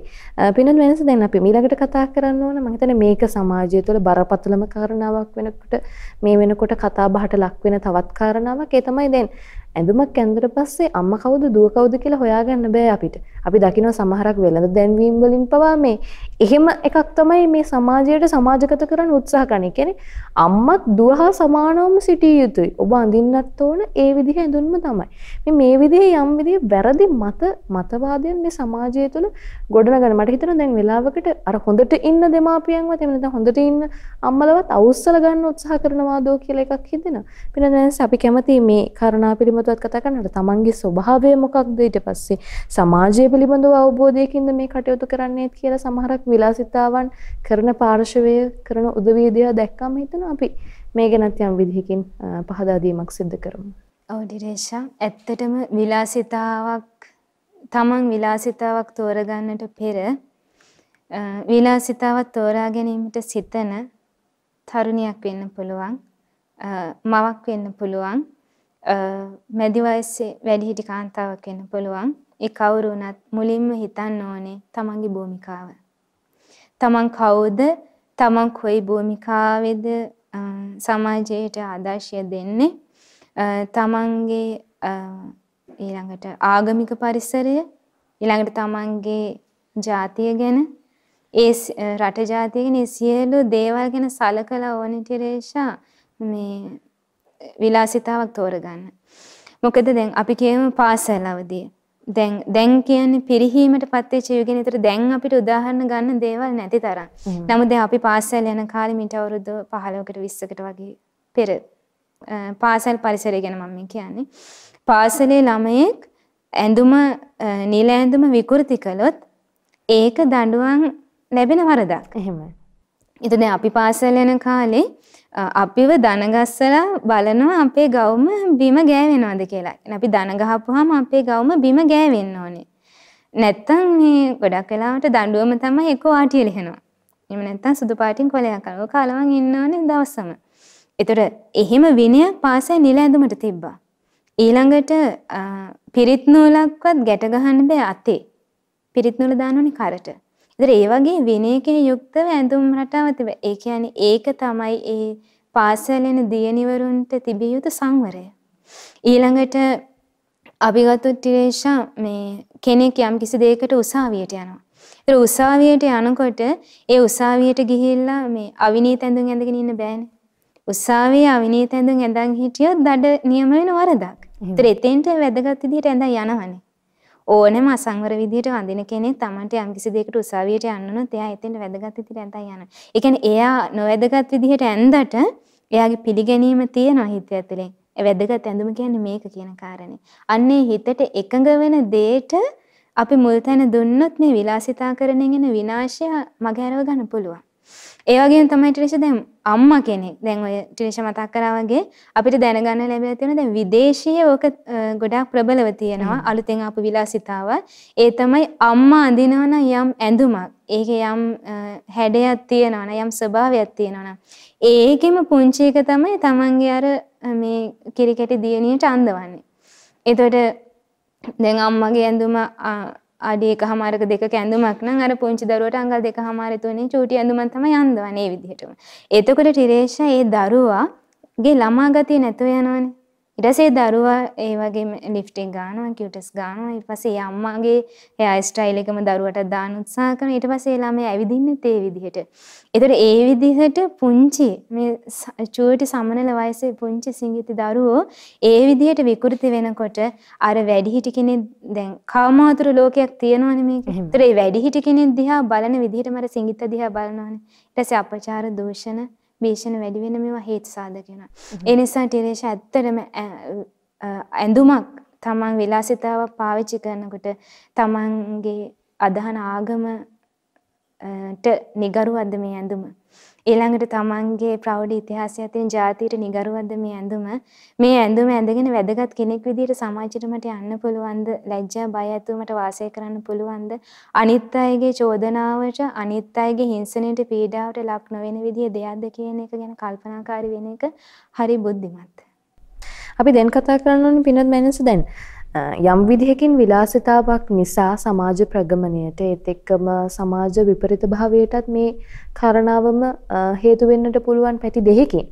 පිනත් වෙනස දැන් අපි ඊළඟට කතා කරන්න ඕන මම හිතන්නේ මේක සමාජය තුළ බරපතලම කාරණාවක් වෙනකොට මේ වෙනකොට කතා බහට ලක් වෙන තවත් කාරණාවක් ඒ තමයි දැන් ඇඳුමක් ඇඳුර පස්සේ අම්මා කවුද දුව කවුද කියලා හොයාගන්න බෑ අපිට. අපි දකිනවා සමහරක් වෙළඳ දැන්වීම් වලින් පවා මේ එහෙම එකක් තමයි මේ සමාජයට සමාජගත කරන්න උත්සාහ කරන්නේ. කියන්නේ අම්මත් දුව හා සමානවම සිටිය යුතුයි. ඔබ අඳින්නත් ඕන ඒ විදිහ ඇඳුම්ම තමයි. මේ මේ විදිහේ යම් විදිහේ වැරදි මත මතවාදයන් මේ සමාජය තුළ ගොඩනගන මට හිතෙනවා දැන් වෙලාවකට අර හොඳට ඉන්න දෙමාපියන්වත් එහෙම නැත්නම් හොඳට ඉන්න අම්මලවත් අවුස්සල ගන්න උත්සාහ කරනවාදෝ කියලා එකක් හිතෙනවා. පින්නදැන්ස් අපි කැමති මේ කාරණා පිළිබඳව කතා කරනකොට තමන්ගේ ස්වභාවය මොකක්ද ඊට පස්සේ සමාජය පිළිබඳව අවබෝධයකින්ද මේ කටයුතු කරන්නේත් කියලා සමහරක් විලාසිතාවන් කරන පාර්ශවය කරන උදවියදියා දැක්කම හිතනවා අපි මේ ගැනත් යම් විදිහකින් පහදා දීමක් සිදු කරමු.
ඔව් ඩිරේෂා ඇත්තටම විලාසිතාවක් තමන් විලාසිතාවක් තෝරගන්නට පෙර විලාසිතාවක් තෝරා ගැනීමට සිතන තරුණියක් වෙන්න පුළුවන් මවක් වෙන්න පුළුවන් මැදි වයසේ වැඩිහිටි කාන්තාවක් වෙන්න පුළුවන් ඒ කවුරු වුණත් මුලින්ම හිතන්න ඕනේ තමන්ගේ භූමිකාව. තමන් කවුද? තමන් කොයි භූමිකාවේද සමාජයට ආදර්ශය දෙන්නේ? තමන්ගේ ඊළඟට ආගමික පරිසරය ඊළඟට තමන්ගේ ජාතිය ගැන ඒ රට ජාතිය ගැන සියලු දේවල් ගැන සලකලා ඕනේ ටිරේෂා මේ විලාසිතාවක් තෝරගන්න. මොකද දැන් අපි කියමු පාසල් අවදිය. දැන් දැන් කියන්නේ පිරිහීමට පත්වෙච්ච යුගෙන් විතර දැන් අපිට උදාහරණ ගන්න දේවල් නැති තරම්. නමුත් දැන් අපි පාසල් යන කාලේ මිට අවුරුදු 15කට 20කට වගේ පෙර පාසල් පරිසරය ගැන මම කියන්නේ. පාසලේ ළමයෙක් ඇඳුම නිල ඇඳුම විකෘති කළොත් ඒක දඬුවම් ලැබෙන වරදක්.
එහෙමයි.
ඉතින් දැන් අපි පාසල් යන කාලේ අපිව දන ගස්සලා බලනවා අපේ ගවුම බිම ගෑවෙනවද කියලා. අපි දන ගහපුවාම අපේ ගවුම බිම ගෑවෙන්න ඕනේ. නැත්තම් මේ ගොඩක් වෙලාවට දඬුවම තමයි එක වාටිය ලිහනවා. එහෙම නැත්තම් සුදු පාටින් කොලයක් කරනවා. කාලවන් ඉන්න ඕනේ දවසම. ඒතර එහෙම විනයක් පාසල් නිල ඇඳුමට තිබ්බා. ඊළඟට පිරිත් නූලක්වත් ගැට ගහන්න බෑ අතේ. පිරිත් නූල දානෝනේ කරට. ඒතර ඒ වගේ විනයකේ යුක්තව ඇඳුම් රටාව තිබේ. ඒ කියන්නේ ඒක තමයි ඒ පාසලෙන දියණිවරුන්ට තිබිය යුතු සංවරය. ඊළඟට අපි ගත්තොත් ටිරේෂා මේ කෙනෙක් යම් කිසි දෙයකට උසාවියට යනවා. ඒතර උසාවියට යනකොට ඒ උසාවියට ගිහිල්ලා මේ අවිනීත ඇඳුම් ඇඳගෙන ඉන්න බෑනේ. උසාවියේ අවිනීත ඇඳුම් ඇඳන් හිටියොත් දඩ නියම වෙන වරදක්. ඒතර එතෙන්ට වැදගත් විදිහට ඇඳන් යනවනේ. ඕනෑම අසංවර විදිහට වඳින කෙනෙක් Tamanට යම්කිසි දෙයකට උසාවියට යන්න උනොත් එයා එතෙන්ට වැදගත් විදිහට ඇඳන් යනවා. ඒ කියන්නේ එයා නොවැදගත් විදිහට ඇඳට එයාගේ පිළිගැනීම තියෙනවා හිත ඇතුලේ. ඒ වැදගත් ඇඳුම කියන්නේ මේක කියන කාරණේ. අන්නේ හිතට එකඟ වෙන දෙයට අපි මුල් තැන දුන්නොත් මේ විලාසිතාකරණයෙන් එන විනාශය මගහැරව ගන්න පුළුවන්. ඒ වගේම තමයි ටිරේෂ දැන් අම්මා කෙනෙක්. දැන් ඔය ටිරේෂ මතක් කරා වගේ අපිට දැනගන්න ලැබිලා තියෙන දැන් විදේශීය ඕක ගොඩාක් ප්‍රබලව තියෙනවා. අලුතෙන් ආපු විලාසිතාව. ඒ තමයි අම්මා අඳිනවන යම් ඇඳුමක්. ඒකේ යම් හැඩයක් තියෙනවන යම් ස්වභාවයක් තියෙනවන. ඒකෙම පුංචි එක තමයි Tamange අර මේ කිරිකැටි දියණියට අඳවන්නේ. එතකොට දැන් අම්මගේ ඇඳුම අඩි එකහමාරක දෙකක ඇඳුමක් නම් අර පුංචි දරුවට අඟල් දෙකහමාරේ තුනේ චූටි ඇඳුමක් තමයි අඳවන්නේ ඒ විදිහටම. එතකොට ටිරේෂා ඒ දරුවාගේ ළමා ගතිය නැතුව යනවනේ. පස්සේ දරුවා ඒ වගේම ලිෆ්ටික් ගන්නවා කියුටස් ගන්නවා ඊට පස්සේ අම්මාගේ හෙයාර් ස්ටයිල් එකම දරුවට දාන්න උත්සාහ කරනවා ඊට පස්සේ ළමයා ඇවිදින්නෙත් ඒ විදිහට. ඒතර ඒ විදිහට පුංචි මේ චූටි සමනල වයසේ පුංචි සිඟිති දරුවෝ ඒ විදිහට විකෘති වෙනකොට අර වැඩිහිටි කෙනෙක් දැන් කාමාතුර ලෝකයක් තියෙනවනේ මේක. ඒතර ඒ වැඩිහිටි කෙනෙක් දිහා බලන විදිහටම අර සිඟිත දිහා බලනවනේ. ඊට පස්සේ අපචාර දූෂණ භීෂණ වැඩි වෙන මේවා හේතු සාධක වෙනවා. ඒ නිසා ටිරේෂ ඇත්තටම ඇඳුමක් තමන් විලාසිතාවක් පාවිච්චි කරනකොට තමන්ගේ අදහන ආගමට නිගරුවද්ද මේ ඇඳුම. ඊළඟට තමන්ගේ ප්‍රෞಢ ඉතිහාසය තියෙන ජාතියට නිගරුවද්ද මේ ඇඳුම. මේ ඇඳුම ඇඳගෙන වැදගත් කෙනෙක් විදිහට සමාජයට මට යන්න පුළුවන්ද? ලැජ්ජා බය ඇතුවමට වාසය කරන්න පුළුවන්ද? අනිත් අයගේ චෝදනාවට අනිත් අයගේ හිංසනයට පීඩාවට ලක් නොවන විදිහ දෙයක්ද කියන එක ගැන කල්පනාකාරී වෙන එක හරි බුද්ධිමත්.
අපි දැන් කතා කරන්න ඕනේ පිනත් මැනස දැන් යම් විදිහකින් විලාසිතාවක් නිසා සමාජ ප්‍රගමණයට ඒත් එක්කම සමාජ විපරිත භාවයටත් මේ කාරණාවම හේතු වෙන්නට පුළුවන් පැති දෙකකින්.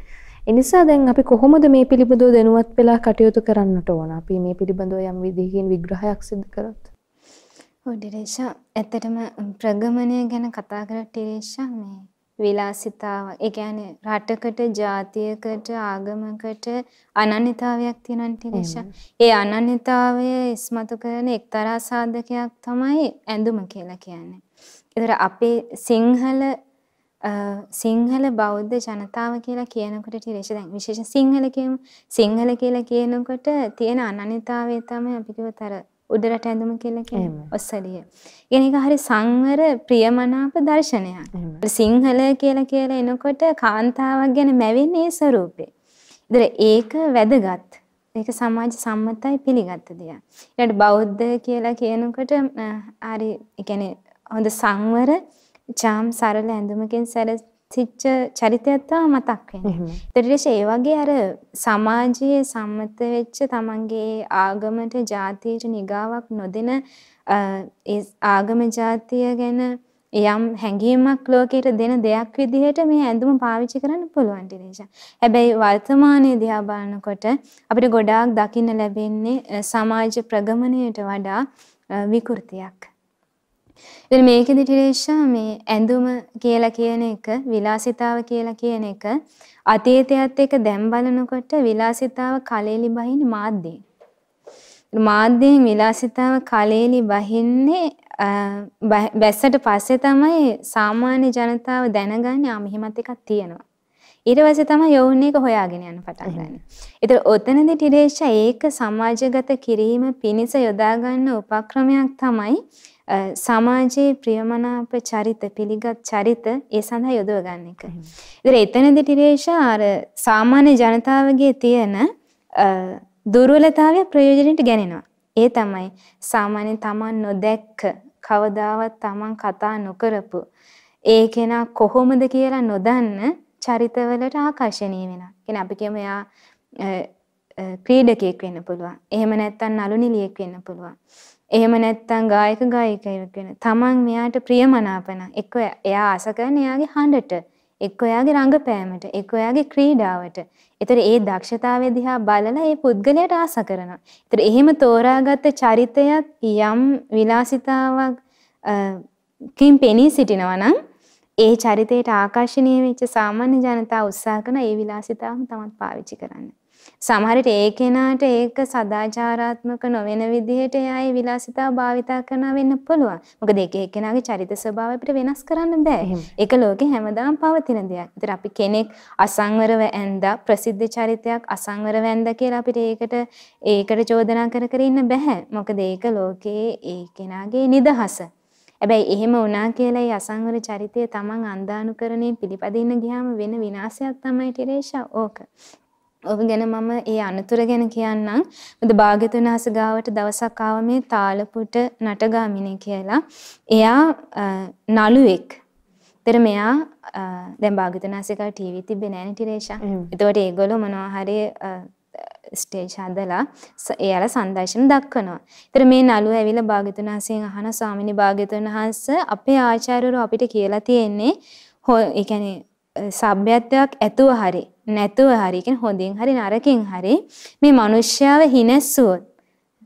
එනිසා දැන් අපි කොහොමද මේ පිළිබඳව දැනුවත් වෙලා කටයුතු කරන්නට ඕන? අපි මේ පිළිබඳව යම් විදිහකින් විග්‍රහයක් සිදු කරොත්.
ඔව් ඩිරේෂා ඇත්තටම ප්‍රගමණය ගැන කතා කරලා ඩිරේෂා මේ විලාසිතාවක්. ඒ කියන්නේ රටකට, ජාතියකට, ආගමකට අනන්‍යතාවයක් තියෙනවා නිෂා. ඒ අනන්‍යතාවය ඉස්මතු කරන එක්තරා සාධකයක් තමයි ඇඳුම කියලා කියන්නේ. ඒතර අපේ සිංහල සිංහල බෞද්ධ ජනතාව කියලා කියනකොට ටිරේෂ දැන් විශේෂ සිංහල. සිංහල කියලා කියනකොට තියෙන අනන්‍යතාවය තමයි අපි කිව්වතර උඩරට ඇඳුම කියලා කියන්නේ ඔස්සලිය. කියන එක හරි සංවර ප්‍රියමනාප දර්ශනයක්. සිංහල කියලා කියලා එනකොට කාන්තාවක් ගැන මැවෙන්නේ ඒ ස්වරූපේ. ඉතින් ඒක වැදගත්. ඒක සමාජ සම්මතයි පිළිගත්ත දෙයක්. ඊට බෞද්ධ කියලා කියනකොට හරි ඒ හොඳ සංවර චාම් සරල ඇඳුමකින් සැරස් සිච්ච චරිතයක් තමයි මතක් වෙන්නේ. ඊට ඒ වගේ අර සමාජයේ සම්මත වෙච්ච තමන්ගේ ආගමට ජාතියට නිගාවක් නොදෙන ඒ ආගම ජාතිය ගැන යම් හැඟීමක් ලෝකයට දෙන දෙයක් විදිහට මේ ඇඳුම පාවිච්චි කරන්න පුළුවන් ටිරේෂා. හැබැයි වර්තමානයේ දිහා බලනකොට අපිට ගොඩාක් දකින්න ලැබෙන්නේ සමාජ ප්‍රගමණයට වඩා විකෘතියක්. ඉතින් මේකෙදි ටිරේෂා මේ ඇඳුම කියලා කියන එක විලාසිතාව කියලා කියන එක අතීතයත් එක්ක දැන් බලනකොට විලාසිතාව කලෙලි බහින්නේ මාධ්‍යයෙන්. මාධ්‍යයෙන් විලාසිතාව කලෙලි බහින්නේ බැස්සට පස්සේ තමයි සාමාන්‍ය ජනතාව දැනගන්නේ ආ මෙහෙමත් එකක් තියෙනවා. ඊට පස්සේ තමයි යෝන් එක හොයාගෙන යන්න පටන් ගන්න. ඒතර ඔතනදී ටිරේෂා ඒක සමාජගත කිරීම පිණිස යොදා ගන්න උපක්‍රමයක් තමයි සමාජයේ ප්‍රියමනාප චරිත පිළිගත් චරිත ඒ සඳහා යොදව ගන්න එක. ඉතින් එතනදී ටිරේෂා අර සාමාන්‍ය ජනතාවගේ තියෙන දුර්වලතාවය ප්‍රයෝජනෙට ගැනෙනවා. ඒ තමයි සාමාන්‍යයෙන් Taman නොදැක්ක කවදාවත් Taman කතා නොකරපු ඒ කෙනා කොහොමද කියලා නොදන්න චරිතවලට ආකර්ෂණීය වෙනවා. කියන්නේ අපි කියමු එයා ක්‍රීඩකයෙක් වෙන්න පුළුවන්. එහෙම නැත්නම් නළු නිලියෙක් වෙන්න පුළුවන්. එහෙම නැත්නම් ගායක ගායිකයෙක් වෙන. තමන් මෙයාට ප්‍රියමනාපන. එක්ක එයා ආස කරන එයාගේ හඬට, එක්ක එයාගේ රංගපෑමට, එක්ක එයාගේ ක්‍රීඩාවට. ඒතර ඒ දක්ෂතාවය දිහා බලලා ඒ පුද්ගලයාට ආස කරනවා. ඒතර එහෙම තෝරාගත්ත චරිතයක් යම් විලාසිතාවක් කින් පෙනී සිටිනවා නම් ඒ චරිතයට ආකර්ෂණීය වෙච්ච සාමාන්‍ය ජනතාව උත්සාහ කරන ඒ විලාසිතාවම තමයි පාවිච්චි කරන්නේ. සමහර විට ඒ කෙනාට ඒක සදාචාරාත්මක නොවන විදිහට එයා ඒ විලාසිතාව භාවිතා කරනවා වෙන්න පුළුවන්. මොකද ඒක එක්කෙනාගේ චරිත ස්වභාවය අපිට වෙනස් කරන්න බෑ. ඒක ලෝකේ හැමදාම පවතින දෙයක්. ඒතර අපි කෙනෙක් අසංවරව ඇඳා ප්‍රසිද්ධ චරිතයක් අසංවරව ඇඳා කියලා අපිට ඒකට ඒකට චෝදනා කර කර ඉන්න බෑ. මොකද ඒක ලෝකේ ඒ කෙනාගේ නිදහස. හැබැයි එහෙම වුණා කියලා ඒ අසංවර චරිතය තමන් අන්දානුකරණය පිළිපදින්න ගියාම වෙන විනාශයක් තමයි ටිරේෂා ඕක. ඔබ ගැන මම ඒ අනතුර ගැන කියන්නම්. මොකද භාග්‍යතුන් වහන්සේ ගාවට දවසක් ආව මේ තාලපුට නටගාමිනේ කියලා. එයා නළුවෙක්. ඒතර මෙයා දැන් භාග්‍යතුන් ගාව ටීවී තිබ්බේ නෑනේ ටිරේෂා. ඒතකොට ඒගොල්ලෝ මොනවා හරි ස්ටේජ් හදලා එයාලා සංදර්ශන දක්වනවා. ඒතර මේ නළුව ඇවිල්ලා භාග්‍යතුන් වහන්සේගෙන් අහන ස්වාමිනී භාග්‍යතුන් වහන්සේ අපේ ආචාර්යවරු අපිට කියලා තියෙන්නේ ඒ කියන්නේ සભ્યත්වයක් ඇතුව හරි නැතුව හරි කියන්නේ හොඳින් හරි නරකින් හරි මේ මිනිස්යාව හිනැස්සුවොත්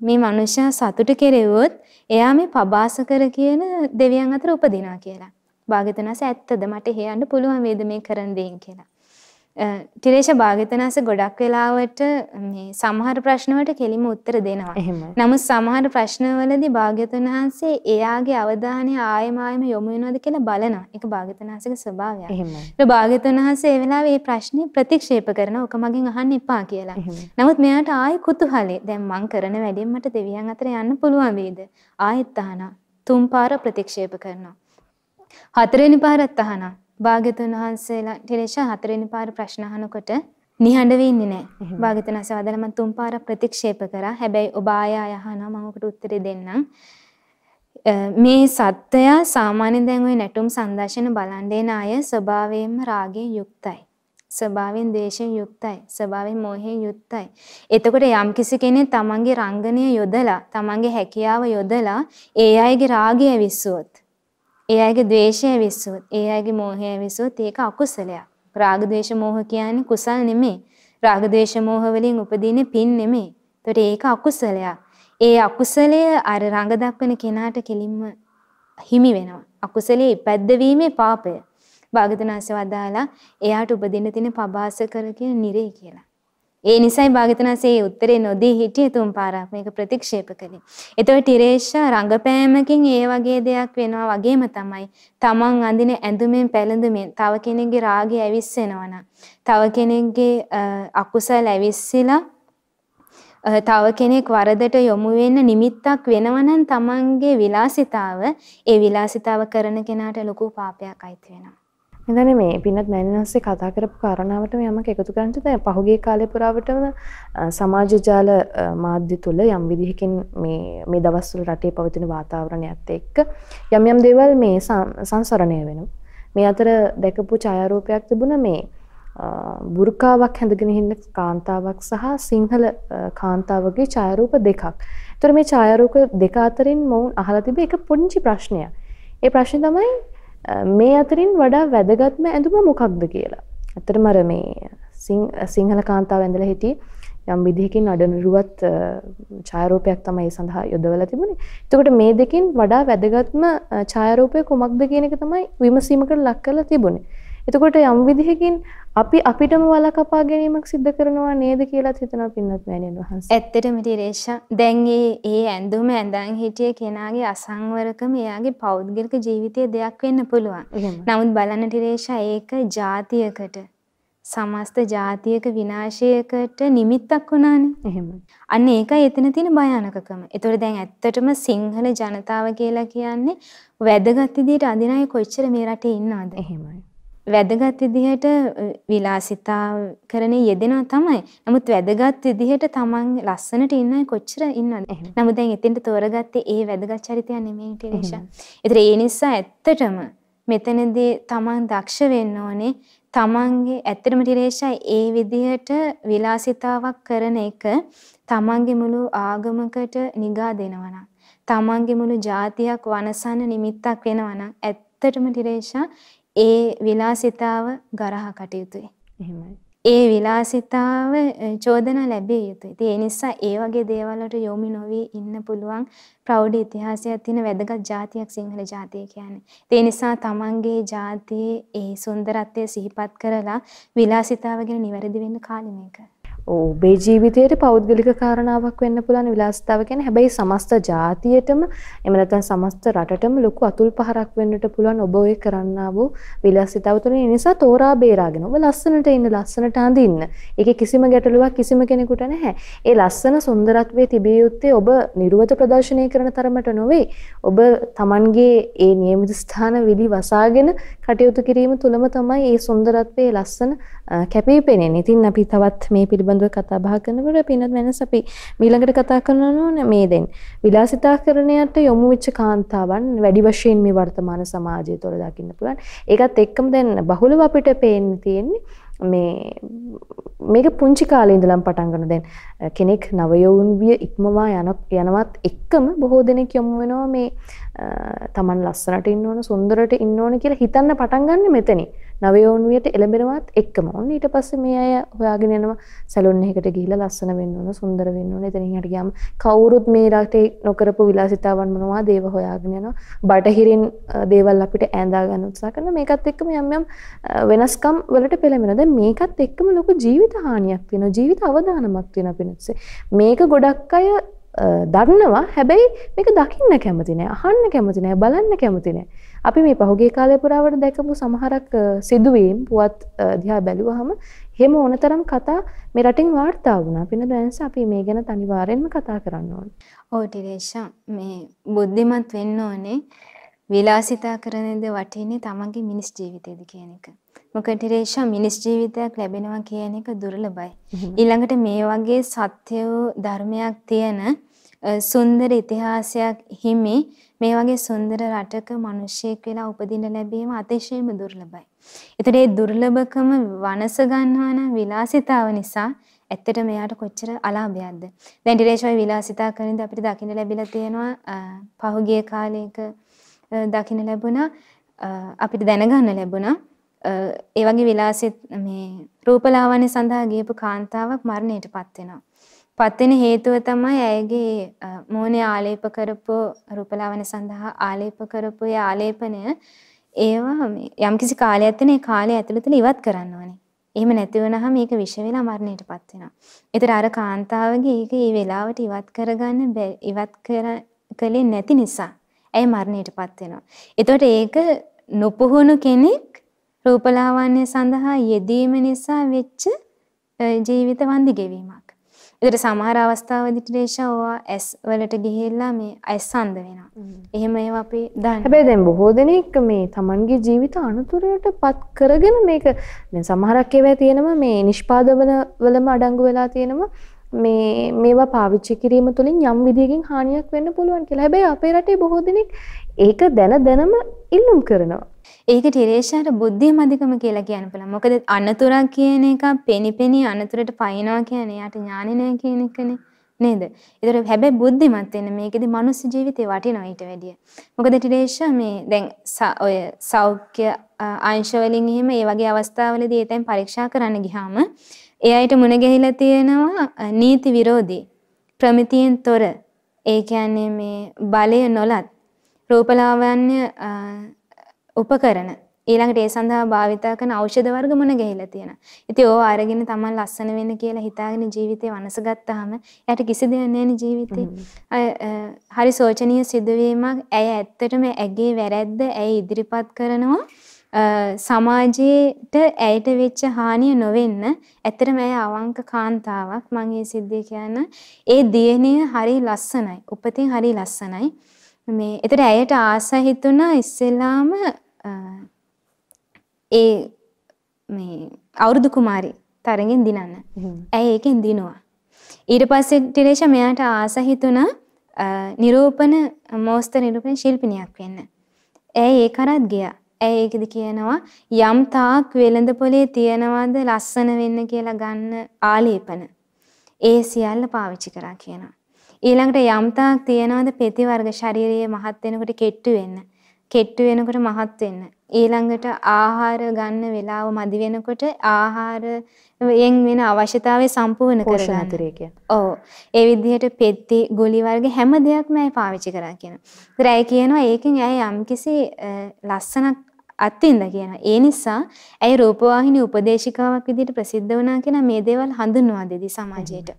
මේ මිනිස්යා සතුට කෙරෙව්වොත් එයා මේ පබාස කර කියන දෙවියන් අතර උපදිනවා කියලා. භාග්‍යවතුන්ස ඇත්තද මට හේයන්න පුළුවන් වේද මේ කරන දේන් කියලා. ටිරේෂ භාග්‍යවතුන්ස ගොඩක් වෙලාවට මේ සමහර ප්‍රශ්න වලට කෙලිම උත්තර දෙනවා. නමුත් සමහර ප්‍රශ්නවලදී භාග්‍යවතුන් වහන්සේ එයාගේ අවධානය ආයෙම ආයෙම යොමු වෙනවද කියලා බලනවා. ඒක භාග්‍යවතුන් වහන්සේගේ ස්වභාවයක්. එහෙමයි. ඒ භාග්‍යවතුන් වහන්සේ ඒ වෙලාවේ මේ ප්‍රශ්නේ ප්‍රතික්ෂේප කරනවා. ඔක මගෙන් අහන්න එපා කියලා. නමුත් මෙයාට ආයෙ කුතුහලයි. දැන් මං කරන වැඩෙන් මට දෙවියන් අතර යන්න පුළුවන් වේද? ආයෙත් අහනවා. තුන් පාර ප්‍රතික්ෂේප කරනවා. හතරවෙනි පාරත් අහනවා. භාග්‍යතුන් වහන්සේලා ටිරේෂා හතරවෙනි පාර ප්‍රශ්න අහනකොට නිහඬව ඉන්නේ නැහැ. භාග්‍යතුන් වහන්සේ වදලා මම තුන් පාරක් ප්‍රතික්ෂේප කරා. හැබැයි ඔබ ආය ආය අහනවා මම ඔකට උත්තරේ දෙන්නම්. මේ සත්‍යය සාමාන්‍යයෙන් දැන් ওই නැටුම් සංදර්ශන බලන් දෙන අය ස්වභාවයෙන්ම රාගයෙන් යුක්තයි. ස්වභාවයෙන් ද්වේෂයෙන් යුක්තයි. ස්වභාවයෙන් මෝහයෙන් යුක්තයි. එතකොට යම්කිසි කෙනෙක් තමන්ගේ රංගනය යොදලා, තමන්ගේ හැකියාව යොදලා ඒ අයගේ රාගය විශ්සුවොත් ඒ අයගේ ද්වේෂය විශ්සුවොත්, ඒ අයගේ මෝහය විශ්සුවොත් ඒක අකුසලයක්. රාග ද්වේෂ මෝහ කියන්නේ කුසල් නෙමෙයි. රාග ද්වේෂ මෝහ වලින් උපදින පින් නෙමෙයි. ඒතකොට ඒක අකුසලයක්. ඒ අකුසලය අර රඟ දක්වන කෙනාට කෙලින්ම හිමි වෙනවා. අකුසලයේ ඉපැද්දවීමේ පාපය. භාගතුනාස වදාලා එයාට උපදින්න තියෙන පබාස කර කියන නිරේ කියලා. ඒ නිසයි භාග්‍යවතුන්සේ උත්තරේ නොදී හිටියේ තුන් පාරක් මේක ප්‍රතික්ෂේප කළේ. එතකොට ටිරේෂා රංගපෑමකින් ඒ වගේ දෙයක් වෙනවා වගේම තමයි තමන් අඳින ඇඳුමෙන් පැළඳුමෙන් තව කෙනෙක්ගේ රාගය ඇවිස්සෙනවා තව කෙනෙක්ගේ අකුසල ඇවිස්සලා තව කෙනෙක් වරදට යොමු වෙන්න නිමිත්තක් වෙනවනම් තමන්ගේ විලාසිතාව ඒ විලාසිතාව කරන කෙනාට ලොකු පාපයක් අයිති වෙනවා.
මෙතන මේ පින්නත් මෑණියන්සේ කතා කරපු කාරණාවටම යමක් එකතු කරන්න දැන් පහුගිය කාලේ පුරාවටම සමාජ ජාල මාධ්‍ය තුල යම් විදිහකින් මේ මේ දවස්වල රටේ පවතින වාතාවරණයත් එක්ක යම් යම් දේවල් මේ සංසරණය වෙනවා. මේ අතර දැකපු ඡායාරූපයක් තිබුණා මේ බුර්කාවක් හැඳගෙන ඉන්න කාන්තාවක් සහ සිංහල කාන්තාවගේ ඡායාරූප දෙකක්. ඒතර මේ ඡායාරූප දෙක අතරින් මොවුන් අහලා තිබේ එක පුංචි ප්‍රශ්නයක්. ඒ ප්‍රශ්නේ තමයි මේ අතරින් වඩා වැදගත්ම ඇඳුම මොකක්ද කියලා. ඇත්තටම අර මේ සිංහල කාන්තාව ඇඳලා හිටියේ යම් විදිහකින් අඩනරුවත් ඡායාරූපයක් තමයි සඳහා යොදවලා තිබුණේ. එතකොට මේ දෙකින් වඩා වැදගත්ම ඡායාරූපය කුමක්ද කියන එක තමයි විමසීමකට ලක් කරලා තිබුණේ. එතකොට යම් විදිහකින් අපි අපිටම වල කපා ගැනීමක් සිද්ධ කරනවා නේද කියලාත් හිතනවා පින්නත් මෑණියන් වහන්සේ.
ඇත්තටම ටිරේෂා දැන් ඒ ඒ ඇඳුම ඇඳන් හිටිය කෙනාගේ අසංවරකම එයාගේ පෞද්ගලික ජීවිතයේ දෙයක් වෙන්න පුළුවන්. නමුත් බලන්න ටිරේෂා ඒක જાතියකට සමස්ත ජාතියක විනාශයකට නිමිත්තක් වුණානේ.
එහෙමයි.
අන්න ඒකයි එතන තියෙන භයානකකම. ඒතකොට දැන් ඇත්තටම සිංහල ජනතාව කියලා කියන්නේ වැදගත් විදිහට අඳින අය කොච්චර මේ රටේ ඉන්නවද?
එහෙමයි.
වැදගත් විදිහට විලාසිතා කරන්නේ යෙදෙනවා තමයි. නමුත් වැදගත් විදිහට තමන් ලස්සනට ඉන්න කොච්චර ඉන්නවද? නමුත් දැන් එතෙන්ට තෝරගත්තේ ඒ වැදගත් චරිතයක් නෙමෙයි ටිරේෂා. ඒතර ඒ නිසා ඇත්තටම මෙතනදී තමන් දක්ෂ වෙන්න ඕනේ තමන්ගේ ඇත්තටම ටිරේෂා ඒ විදිහට විලාසිතාවක් කරන එක තමන්ගේ මුළු ආගමකට නිගා දෙනවා තමන්ගේ මුළු ජාතියක් වනසන නිමිත්තක් වෙනවා ඇත්තටම ටිරේෂා ඒ විලාසිතාව ගරහා කටයුතුයි.
එහෙමයි.
ඒ විලාසිතාව චෝදනා ලැබිය යුතුයි. ඉතින් ඒ නිසා ඒ වගේ දේවල් වලට යොමු නොවි ඉන්න පුළුවන් ප්‍රෞಢ ඉතිහාසයක් තියෙන වැදගත් ජාතියක් සිංහල ජාතිය කියන්නේ. ඒ නිසා තමන්ගේ ජාතියේ ඒ සුන්දරත්වය සිහිපත් කරලා විලාසිතාව ගැන නිවැරදි වෙන්න කාලෙ මේක.
ඔබේ ජීවිතයට පෞද්ගලික කාරණාවක් වෙන්න පුළුවන් විලාසිතාව කියන්නේ හැබැයි සමස්ත ජාතියටම එහෙම නැත්නම් සමස්ත රටටම ලොකු අතුල් පහරක් වෙන්නට පුළුවන් ඔබ ඔය කරන්නා වූ විලාසිතාව තුළ ඒ නිසා තෝරා බේරාගෙන ඔබ ලස්සනට ඉන්න ලස්සනට අඳින්න. ඒකේ කිසිම ගැටලුවක් කිසිම කෙනෙකුට නැහැ. ඒ ලස්සන සුන්දරත්වයේ තිබිය යුත්තේ ඔබ නිර්වත ප්‍රදර්ශනය කරන තරමට නොවේ. ඔබ Tamanගේ ඒ නියමිත ස්ථාන විලි වසාගෙන කටයුතු කිරීම තුළම තමයි ඒ සුන්දරත්වයේ ලස්සන කැපී පෙනෙන්නේ. ඉතින් අපි තවත් මේ පිළිබඳව කතා බහ කරනකොට පින්නත් වෙනස් අපි ඊළඟට කතා කරනවා මේ දෙන්න. විලාසිතාකරණයට යොමු වෙච්ච කාන්තාවන් වැඩි වශයෙන් මේ වර්තමාන සමාජය තුළ දකින්න පුළුවන්. ඒකත් එක්කම දැන් බහුලව අපිට පේන්න තියෙන්නේ මේ මේක පුංචි කාලේ ඉඳලම පටන් ගන්න දැන් කෙනෙක් නවයවුන් විය ඉක්මවා යන යනවත් එක්කම බොහෝ දෙනෙක් යොමු වෙනවා මේ තමන් ලස්සනට ඉන්න ඕන සුන්දරට ඉන්න ඕන කියලා හිතන්න පටන් ගන්න මෙතනින්. නවයවුන් වියට එළඹෙනවත් එක්කම. ඔන්න ඊට පස්සේ මේ අය හොයාගෙන යනවා. සැලොන් එකකට ගිහිල්ලා ලස්සන වෙන්න ඕන සුන්දර වෙන්න ඕන. එතනින් හට ගියාම කවුරුත් මේ රටේ නොකරපු විලාසිතාවන් මොනවා දේව හොයාගෙන යනවා. බටහිරින් දේවල් අපිට ඈඳා ගන්න උත්සාහ කරනවා. මේකත් එක්කම යම් යම් වෙනස්කම් වලට පෙළඹෙනවා. දැන් මේකත් එක්කම ලොකු ජීවිත හානියක් වෙනවා. ජීවිත අවදානමක් වෙනවා පිණිස. මේක ගොඩක් අය දන්නවා හැබැයි මේක දකින්න කැමති නෑ අහන්න කැමති නෑ බලන්න කැමති නෑ අපි මේ පහුගිය කාලය පුරාවට දැකපු සමහරක් සිදුවීම් පුවත් දිහා බැලුවහම එහෙම ඕනතරම් කතා මේ රටින් වාර්තා වුණා. පින දැනස අපි මේ ගැන අනිවාර්යෙන්ම කතා කරන්න ඕනේ.
ඔව් ටිරේෂා මේ බුද්ධිමත් වෙන්න ඕනේ විලාසිතා කරන දේ වටින්නේ තමන්ගේ මිනිස් ජීවිතේද කියන එක. මොකද ටිරේෂා මිනිස් ජීවිතයක් ලැබෙනවා කියන එක දුර්ලභයි. ඊළඟට මේ වගේ සත්‍ය ධර්මයක් තියෙන සුන්දර ඉතිහාසයක් හිමි මේ වගේ සුන්දර රටක මිනිසෙක් වෙලා උපදින්න ලැබීම අතිශයම දුර්ලභයි. ඒතර දුර්ලභකම වනස ගන්නවා නම් විලාසිතාව නිසා ඇත්තට මෙයාට කොච්චර අලාභයක්ද. දැන් ඩිරේෂෝයි විලාසිතා කරින්ද අපිට දකින්න ලැබිලා තියෙනවා පහුගිය කාලයක දකින්න ලැබුණා අපිට දැනගන්න ලැබුණා ඒ වගේ විලාසිත මේ රූපලාවන්‍ය සඳහා ගියපු කාන්තාවක් මරණයටපත් වෙනවා. පත්වෙන හේතුව තමයි ඇයගේ මෝනේ ආලේප කරපු රූපලාවන්‍ය සඳහා ආලේප කරපු ඒ ආලේපනය ඒවා යම්කිසි කාලයක් තියෙන ඒ කාලය ඇතුළත ඉවත් කරන්න ඕනේ. එහෙම නැති වුණාම මේක විෂ වෙලා මරණයටපත් වෙනවා. ඒතර අර කාන්තාවගේ ඒක ඒ වෙලාවට ඉවත් කරගන්න ඉවත් කර කලේ නැති නිසා ඇය මරණයටපත් වෙනවා. එතකොට ඒක නොපුහුණු කෙනෙක් රූපලාවන්‍ය සඳහා යෙදීම නිසා වෙච්ච ජීවිත වන්දි ගෙවීමක්. ඒතර සමහර අවස්ථාවලදී ට්‍රේෂා ඕවා ඇස් වලට ගිහිල්ලා මේ ඇස් අන්ධ වෙනවා. එහෙම ඒවා අපි දන්නවා.
හැබැයි දැන් බොහෝ දෙනෙක් මේ Tamanගේ ජීවිත අනුතරයට පත් කරගෙන මේක දැන් සමහරක් ඒවා තියෙනවා මේ නිෂ්පාදවන වලම අඩංගු වෙලා තියෙනවා මේ මේවා පාවිච්චි කිරීම තුළින් යම් විදියකින් හානියක් වෙන්න පුළුවන් කියලා. හැබැයි අපේ රටේ බොහෝ දෙනෙක් ඒක දැන දැනම ඉල්ලුම් කරනවා.
ඒක ටිරේෂාට බුද්ධියම අධිකම කියලා කියන්න පුළුවන්. මොකද අනතුරක් කියන එක පෙනිපෙනි අනතුරට පයින්නවා කියන්නේ යාට ඥානෙ නැහැ කියන එකනේ. නේද? ඒතර හැබැයි බුද්ධිමත් වෙන්න මේකෙදි මනුස්ස ජීවිතේ වටිනවා ඊට වැඩිය. මොකද ටිරේෂා මේ දැන් ඔය සෞඛ්‍ය අංශ වලින් එහෙම ඒ වගේ අවස්ථාවලදී ඒ තැන් පරීක්ෂා කරන්න ගියාම ඒ අයට මුණ ගැහිලා තියෙනවා නීති විරෝධී ප්‍රමිතියෙන් තොර ඒ කියන්නේ මේ බලය නොලත් රූපලාවන්‍ය උපකරණ ඊළඟට ඒ සඳහා භාවිතා කරන ඖෂධ වර්ග මොන ගහිලා තියෙනවා. ඉතින් ඕව අරගෙන Taman ලස්සන වෙන්න කියලා හිතාගෙන ජීවිතේ වනස ගත්තාම එයාට කිසි දෙයක් නැහැ ජීවිතේ. හරි සෝචනීය සිදුවීමක්. ඇය ඇත්තටම ඇගේ වැරැද්ද ඇය ඉදිරිපත් කරනවා. සමාජයට ඇයට වෙච්ච හානිය නොවෙන්න ඇත්තටම ඇය අවංක කාන්තාවක් මම මේ සිද්ධිය කියන්න ඒ දියණිය හරි ලස්සනයි උපතින් හරි ලස්සනයි මේ එතකොට ඇයට ආස හිතුණා ඉස්සෙල්ලාම ඒ මේ අවුරුදු කුමාරි තරගෙන් දිනන්න. ඇයි ඒකෙන් දිනුවා. ඊට පස්සේ ටිරේෂා මෙයාට ආස හිතුණා නිරූපණ මෝස්තර නිරූපණ ශිල්පිනියක් වෙන්න. ඇයි ඒ කරත් ගියා. ඇයි ඒකද කියනවා යම් තාක් වෙළඳ පොලේ තියනවාද ලස්සන වෙන්න කියලා ගන්න ආලේපන. ඒ සියල්ල පාවිච්චි කරා කියනවා. ඊළඟට යම් තාක් තියනවාද පෙති වර්ග ශාරීරියේ මහත් වෙනකොට කෙට්ටු වෙන්න. කෙට්ටු වෙනකොට මහත් වෙන්න. ඊළඟට ආහාර ගන්න වෙලාව මදි වෙනකොට ආහාරයෙන් වෙන අවශ්‍යතාවය සම්පූර්ණ කරගන්න. ඔව්. ඒ විදිහට පෙත්ති, ගුලි වර්ග හැම දෙයක්ම ඇයි පාවිච්චි කරා කියනවා. ඒතර ඇයි කියනවා ඒකෙන් ඇයි යම්කිසි ලස්සනක් අත්විඳ කියනවා. ඒ නිසා ඇයි රූපවාහිනී උපදේශිකාවක් විදිහට ප්‍රසිද්ධ වුණා කියලා මේ දේවල් හඳුන්වා දෙදි සමාජයට.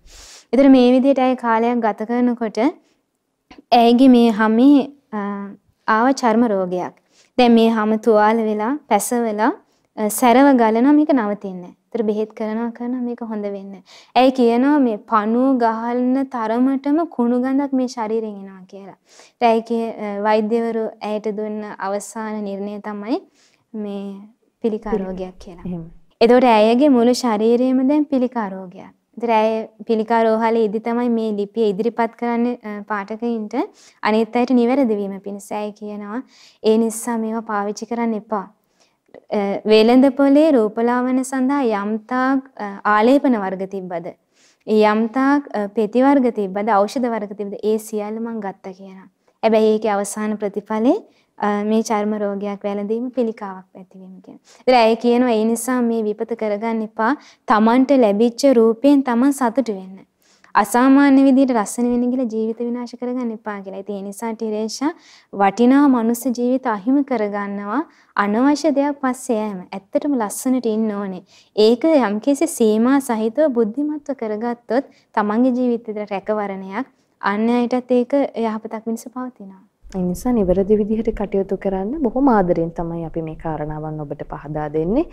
ඒතර මේ විදිහට ඇයි කාලයක් ගත කරනකොට ඇයිගේ මේ හැමේ ආව චර්ම රෝගයක්. දැන් මේ හැම තුවාල වෙලා පැසවලා සැරව ගලනවා මේක නවතින්නේ. ඒතර බෙහෙත් කරනවා කරනවා මේක හොඳ වෙන්නේ. ඇයි කියනවා මේ පණුව ගහන්න තරමටම කුණු ගඳක් මේ ශරීරයෙන් එනවා කියලා. ඒයි වෛද්‍යවරු ඇයට දුන්න අවසාන නිර්ණය තමයි මේ පිළිකා රෝගයක් කියලා. එතකොට ඇයගේ මුළු ශරීරයම දැන් පිළිකා රෝගයක්. ඉතින් ඇය පිළිකා රෝහලේ ඉදි තමයි මේ ලිපිය ඉදිරිපත් කරන්නේ පාඨකයින්ට. අනිත් අයට නිවැරදි වීම පිණිස ඇය කියනවා. ඒ නිසා මේවා පාවිච්චි කරන්න එපා. වේලඳ පොලේ රූපලාවන සඳහා යම්තාක් ආලේපන වර්ග තිබ්බද? යම්තාක් පෙති වර්ග තිබ්බද? ඖෂධ වර්ග තිබ්බද? ඒ සියල්ල මං ගත්තා කියනවා. හැබැයි ඒකේ අවසාන ප්‍රතිඵලේ මේ චර්ම රෝගයක් වැළඳීම පිළිකාවක් ඇතිවීම කියන. ඉතින් ඇය කියනවා ඒ නිසා මේ විපත කරගන්න එපා. Tamanට ලැබිච්ච රූපයෙන් Taman සතුටු වෙන්න. අසාමාන්‍ය විදිහට ලස්සන වෙන්න කියලා ජීවිත විනාශ කරගන්න එපා කියලා. ඉතින් ඒ නිසා ටිරේෂා වටිනා මනුස්ස ජීවිත අහිමි කරගන්නවා අනවශ්‍ය දෙයක් පස්සේ යෑම. ඇත්තටම ලස්සනට ඉන්න ඕනේ. ඒක යම්කිසි සීමා සහිතව බුද්ධිමත්ව කරගත්තොත් Tamanගේ ජීවිතේට රැකවරණයක් අන් අයටත් ඒක යහපතක් වෙනස පවතිනවා.
ඒ නිසා නිවැරදි විදිහට කටයුතු කරන්න බොහොම ආදරෙන් තමයි අපි මේ කාරණාවන් ඔබට පහදා දෙන්නේ.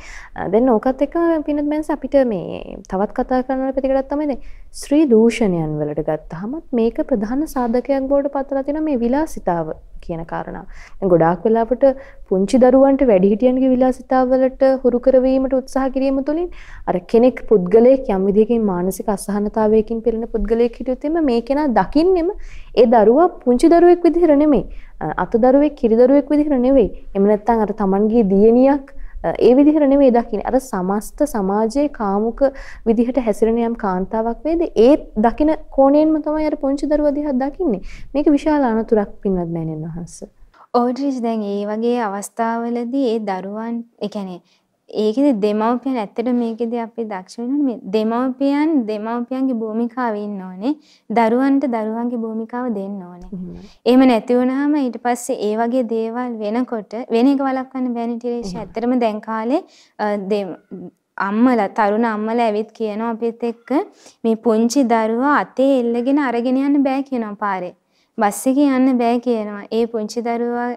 දැන් ඕකත් එක්ක පිනත් මෑන්ස් අපිට මේ තවත් කතා කරන පැතිකඩක් තමයි දැන් ශ්‍රී දූෂණයන් වලට ගත්තාම මේක ප්‍රධාන සාධකයක් බවට පත්වලා තියෙනවා මේ විලාසිතාව කියන කාරණාව. දැන් ගොඩාක් වෙලාවට පුංචි දරුවන්ට වැඩිහිටියන්ගේ විලාසිතාවලට හුරු කරවීමට උත්සාහ කිරීම තුළින් අර කෙනෙක් පුද්ගලයෙක් යම් විදිහකින් මානසික අසහනතාවයකින් පෙළෙන පුද්ගලයෙක් හිටියොත් එimhe මේ කෙනා දකින්නෙම ඒ දරුවා පුංචි දරුවෙක් විදිහට නෙමෙයි. අත දරුවෙක් කිරි දරුවෙක් විදිහට නෙවෙයි. එහෙම නැත්නම් අර Tamanගේ දියණියක් ඒ විදිහට නෙවෙයි දකින්නේ. අර සමස්ත සමාජයේ කාමුක විදිහට හැසිරෙන යම් කාන්තාවක් වේද ඒ දකින කෝණයෙන්ම තමයි අර පුංචි දරුවා දිහා දකින්නේ. මේක විශාල අනතුරක් පින්වත් මෑණියන් වහන්සේ.
ඕඩ්‍රිස් දැන් ඒ වගේ අවස්ථාවලදී ඒ දරුවන් ඒ කියන්නේ ඒකෙදි දෙමව්පියන් ඇත්තට මේකෙදි අපි දක්ෂ වෙනවා දෙමව්පියන් දෙමව්පියන්ගේ භූමිකාව ඉන්න ඕනේ දරුවන්ට දරුවන්ගේ භූමිකාව දෙන්න ඕනේ. එහෙම නැති වුනහම ඊට පස්සේ ඒ වගේ දේවල් වෙනකොට වෙන එක වළක්වන්න බැරි ටිරේෂ ඇත්තටම දැන් කාලේ අම්මලා තරුණ අම්මලා ඇවිත් කියනවා අපිත් එක්ක මේ පුංචි දරුවා අතේ එල්ලගෙන අරගෙන යන්න බෑ කියනවා පාරේ. බස් එකේ යන්න බෑ කියනවා. ඒ පුංචි දරුවාව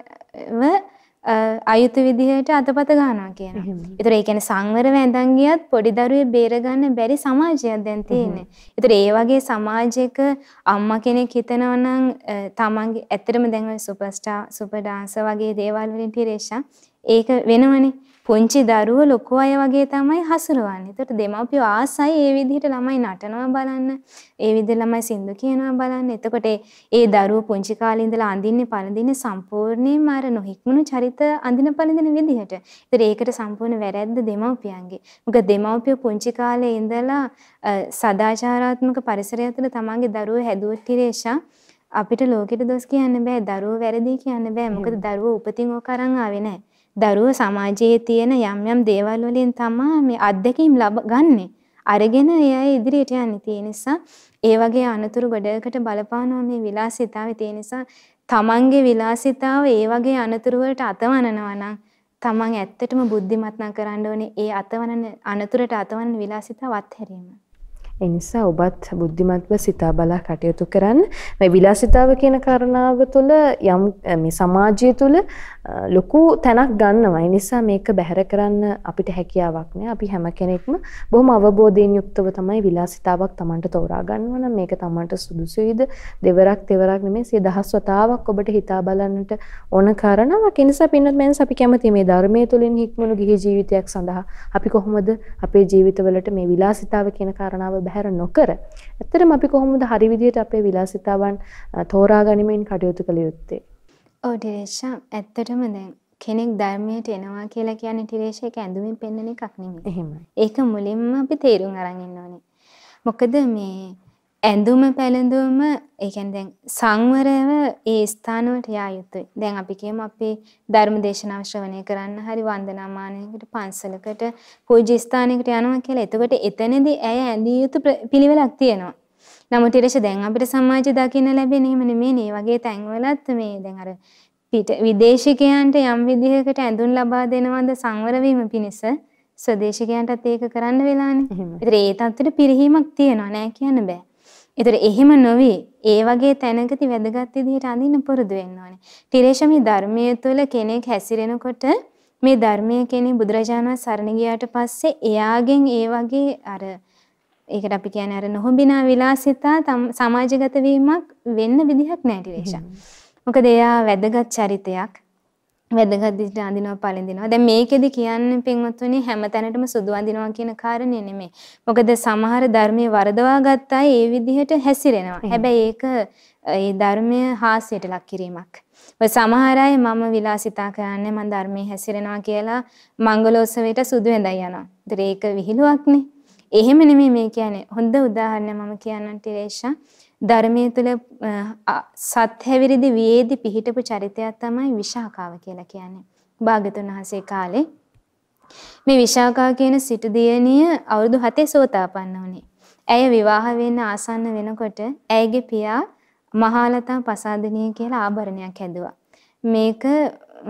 අයුතු විදිහට අතපත ගන්නවා කියනවා. ඒතර ඒ කියන්නේ සංවර වැඳන් ගියත් පොඩි දරුවේ බේර ගන්න බැරි සමාජයක් දැන් තියෙන්නේ. ඒතර ඒ වගේ සමාජයක අම්මා කෙනෙක් හිතනවා නම් තමන්ගේ ඇත්තටම දැන් ඔය සුපර්ස්ටාර් සුපර් ඩාන්සර් වගේ දේවල් වලින් තිරේෂා ඒක වෙනවනේ. පුංචි දරුවෝ ලොකු අය වගේ තමයි හසුරවන්නේ. ඒකට දෙමව්පියෝ ආසයි ඒ විදිහට ළමයි නටනවා බලන්න. ඒ විදිහට ළමයි සින්දු කියනවා බලන්න. එතකොට ඒ දරුවෝ පුංචි කාලේ ඉඳලා අඳින්නේ පළඳින්නේ සම්පූර්ණයෙන්ම අර නොහික්මුණු චරිත අඳින පළඳින විදිහට. ඒතර ඒකට සම්පූර්ණ වැරැද්ද දෙමව්පියන්ගේ. මොකද දෙමව්පියෝ පුංචි කාලේ ඉඳලා සදාචාරාත්මක පරිසරය තුළ තමන්ගේ දරුවෝ හැදුවොත් තිරේෂා අපිට ලෝකෙට දොස් කියන්න බෑ දරුවෝ වැරදි කියන්න බෑ මොකද දරුවෝ උපතින් ඕක අරන් ආවේ නැහැ දරුවෝ සමාජයේ තියෙන යම් යම් දේවල් වලින් තමයි මේ අත්දැකීම් ලබ ගන්නෙ. අරගෙන එයා ඉදිරියට යන්නේ. ඒ නිසා ඒ වගේ අනතුරු ගොඩකට බලපානවා මේ විලාසිතාවේ. ඒ නිසා තමන්ගේ විලාසිතාව ඒ වගේ අනතුරු වලට අතවනනවා නම් තමන් ඇත්තටම බුද්ධිමත් නම් කරන්න ඕනේ ඒ අතවනන අනතුරට අතවන විලාසිතාව අත්හැරීම.
ඒ නිසා ඔබත් බුද්ධිමත්ව සිතා බලා කටයුතු කරන්න. මේ විලාසිතාව කියන කාරණාව තුළ යම් මේ සමාජය තුළ ලොකු තැනක් ගන්නවා. ඒ නිසා මේක බැහැර කරන්න අපිට හැකියාවක් නෑ. අපි හැම කෙනෙක්ම බොහොම අවබෝධයෙන් යුක්තව තමයි විලාසිතාවක් Tamanට තෝරා ගන්න ඕන. මේක Tamanට සුදුසුයිද? දෙවරක් තෙවරක් නෙමෙයි සිය දහස් වතාවක් ඔබට හිතා බලන්නට ඕන කාරණාවක්. ඒ නිසා පින්නත් මෙන්ස අපි කැමති මේ ධර්මයේ තුලින් හික්මුණු ගිහි ජීවිතයක් සඳහා අපි කොහොමද අපේ ජීවිතවලට මේ විලාසිතාව කියන කාරණාව බැහැර නොකර ඇත්තටම අපි කොහොමද හරි විදිහට අපේ විලාසිතාවන් තෝරා ගනිමින් කටයුතු කළ යුත්තේ?
ඔව් ඩිරේෂා ඇත්තටම දැන් කෙනෙක් ධර්මයට එනවා කියලා කියන්නේ ටිරේෂ ඒක ඇඳුමින් පෙන්වන එකක් නෙමෙයි.
එහෙමයි.
ඒක මුලින්ම අපි තේරුම් අරන් ඉන්න ඕනේ. මොකද මේ ඇඳුම පැළඳුම ඒ කියන්නේ දැන් සංවරව ඒ ස්ථානවලට යා යුතුයි. දැන් අපි කියමු අපි ධර්ම දේශනාව ශ්‍රවණය කරන්න හරි වන්දනාමානයකට පන්සලකට පූජ්‍ය ස්ථානයකට යනවා කියලා. එතකොට එතනදී ඇය ඇඳිය යුතු පිළිවෙලක් තියෙනවා. නමුත් ඊටසේ දැන් අපිට සමාජය දකින්න ලැබෙන එහෙම නෙමෙයි. මේ වගේ තැන්වලත් මේ දැන් අර පිට විදේශිකයන්ට යම් විදිහකට ඇඳුම් ලබා දෙනවද සංවර වීම පිණිස ස්වදේශිකයන්ටත් ඒක කරන්න වෙලානේ. ඒතර ඒ තත්ත්වෙට පිරිහීමක් තියෙනවා නෑ කියන්න බෑ. ඒතර එහෙම නොවි ඒ වගේ තැනකදී වැදගත් විදිහට අඳින්න පුරුදු වෙන්න ඕනේ. ටිරේෂ මේ ධර්මයේ තුල කෙනෙක් හැසිරෙනකොට මේ ධර්මයේ කෙනෙක් බුදුරජාණන් සරණ ගියාට පස්සේ එයාගෙන් ඒ වගේ අර ඒකට අපි කියන්නේ අර නොහොබිනා විලාසිතා සමාජගත වීමක් වෙන්න විදිහක් නැහැ ටිරේෂ. මොකද එයා වැදගත් චරිතයක්. වැදගත් විදිහට අඳිනවා පළඳිනවා. දැන් මේකෙදි කියන්නේ පින්වත්තුනි හැම තැනටම සුදු අඳිනවා කියන කාරණේ නෙමෙයි. මොකද සමහර ධර්මයේ වරදවා ගත්ත ඒ විදිහට හැසිරෙනවා. හැබැයි ඒක ඒ ධර්මය හාස්‍යයට ලක් කිරීමක්. ඔය සමහර අය මම විලාසිතා කරන්නේ මම ධර්මයේ හැසිරෙනවා කියලා මංගලෝත්සවයට සුදු ඇඳයි යනවා. ඒතර ඒක විහිළුවක්නේ. එහෙම නෙමෙයි මේ කියන්නේ. හොඳ උදාහරණයක් මම කියන්නම් ටිරේෂා. ධර්මයේ තුල සත්හැවිරිදි වියේදි පිහිටපු චරිතයක් තමයි විශාකාව කියලා කියන්නේ. භාග්‍යතුන් වහන්සේ කාලේ මේ විශාකා කියන සිටු දියණිය අවුරුදු 7 සෝතාපන්න වුණේ. ඇය විවාහ වෙන්න ආසන්න වෙනකොට ඇයගේ පියා මහාලතා පසාදනීය කියලා ආභරණයක් හැදුවා. මේක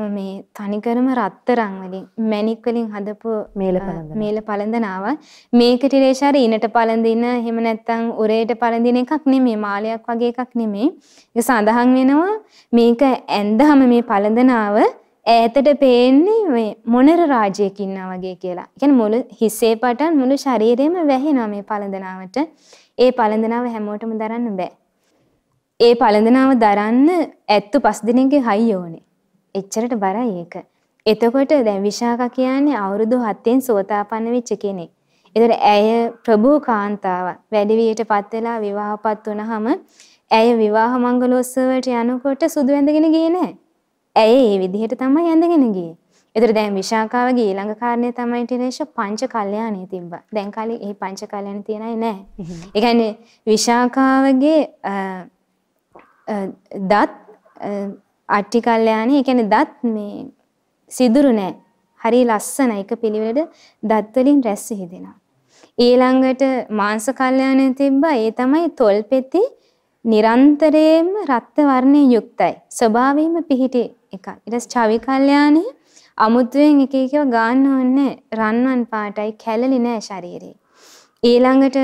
මේ තනිකරම රත්තරන් වලින් මැණික් වලින් හදපු
මේල පළඳන
මේල පළඳනාව මේකට රේෂාර ඊනට පළඳින එහෙම නැත්නම් උරේට පළඳින එකක් නෙමෙයි මාලයක් වගේ එකක් නෙමෙයි ඒක සඳහන් වෙනවා මේක ඇඳහම මේ පළඳනාව ඈතට පේන්නේ මේ මොනර රාජයෙක් ඉන්නා වගේ කියලා. ඒ කියන්නේ මුළු හිසේ පටන් මුළු ශරීරෙම වැහෙනවා මේ පළඳනාවට. ඒ පළඳනාව හැමෝටම දරන්න බෑ. ඒ පළඳනාව දරන්න ඇත්තු පස් දිනකගේ හයි ඕනේ. එච්චරට බරයි ඒක. එතකොට දැන් විශාඛා කියන්නේ අවුරුදු 7න් සෝතාපන්න වෙච්ච කෙනෙක්. ඒතර ඇය ප්‍රභූ කාන්තාවක්. වැඩි වියටපත් වෙලා විවාහපත් වුණාම ඇය විවාහ මංගලෝත්සවයට යනකොට සුදු ඇඳගෙන ගියේ නැහැ. ඇය ඒ විදිහට තමයි ඇඳගෙන ගියේ. ඒතර දැන් විශාඛාවගේ ඊළඟ කාරණේ තමයි ටිනේෂ පංච කල්යාණිය තිබ්බා. දැන් කාලේ මේ පංච කල්යාණි තියනයි නැහැ. ඒ කියන්නේ විශාඛාවගේ දත් අට්ටි කල්යාණි ඒ කියන්නේ දත් මේ සිදුරු නෑ. හරි ලස්සන එක පිළිවෙලට දත් වලින් රැස් හිදෙනවා. ඊළඟට මාංශ කල්යාණය තිබ්බා. ඒ තමයි තොල් පෙති නිරන්තරයෙන්ම රක්ත වර්ණයෙන් යුක්තයි. ස්වභාවයෙන්ම පිහිටි එකක්. ඊට පස්සේ චවි කල්යාණය අමුතුවෙන් එක එකව ගන්න ඕනේ රන්වන් පාටයි කැළලි නෑ ශරීරේ. ඊළඟට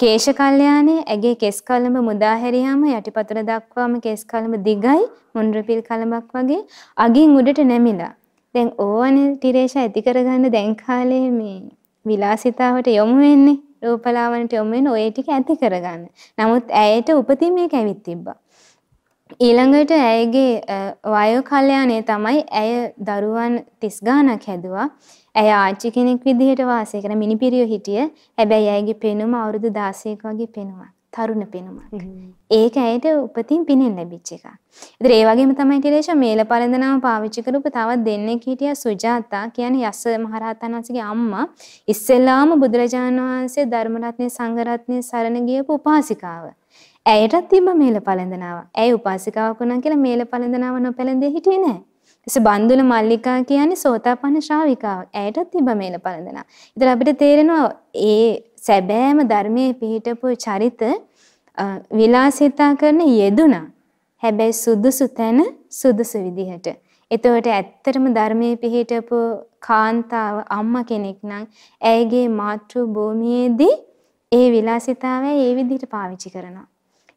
කේශ කල්යාණේ ඇගේ කෙස් කලඹ මුදා හැරියාම යටිපතුල දක්වාම කෙස් කලඹ දිගයි මුන්රපිල් කලඹක් වගේ අගින් උඩට නැමිලා. දැන් ඕවනේ ටිරේෂා ඇති කරගන්න දැන් කාලේ මේ විලාසිතාවට යොමු වෙන්නේ. රූපලාවන්ට යොමු වෙන ඔය ටික ඇති කරගන්න. නමුත් ඇයට උපතින් මේක ඇවිත් තිබ්බා. ඊළඟට ඇයගේ වයෝ කල්යාණය තමයි ඇය දරුවන් 30 ගාණක් හැදුවා. ඇය ආච්චි කෙනෙක් විදිහට වාසය කරන මිනිපිරියෝ හිටිය. හැබැයි ඇයගේ පෙනුම අවුරුදු 16ක වගේ පෙනුමක්. තරුණ පෙනුමක්. ඒක ඇයට උපතින් පිනෙන් ලැබිච්ච එකක්. ඉතින් ඒ වගේම තමයි ටිරේෂ මේල පළඳනාම පාවිච්චි කරපු තවත් දෙන්නෙක් හිටියා සුජාතා කියන්නේ යස මහරහතන් වහන්සේගේ අම්මා. ඉස්සෙල්ලාම බුදුරජාණන් වහන්සේ ධර්මරත්නේ සංඝරත්නේ සරණ ගියපු උපාසිකාව. ඇයටත් තිබ්බ මේල පළඳනාව. ඇය උපාසිකාවක් වුණා කියලා මේල පළඳනාව නොපැළඳේ හිටියේ නැහැ. එසේ බන්දුල මල්ලිකා කියන්නේ සෝතාපන්න ශ්‍රාවිකාවක්. ඇයටත් තිබ්බ මේල පළඳනාව. ඉතින් අපිට තේරෙනවා ඒ සැබෑම ධර්මයේ පිහිටපු චරිත විලාසිතා කරන යෙදුනා. හැබැයි සුදුසු තැන සුදුසු විදිහට. එතකොට ඇත්තටම ධර්මයේ පිහිටපු කාන්තාව අම්මා කෙනෙක් නම් ඇයගේ මාතෘ භූමියේදී ඒ විලාසිතාවය ඒ විදිහට පාවිච්චි කරනවා.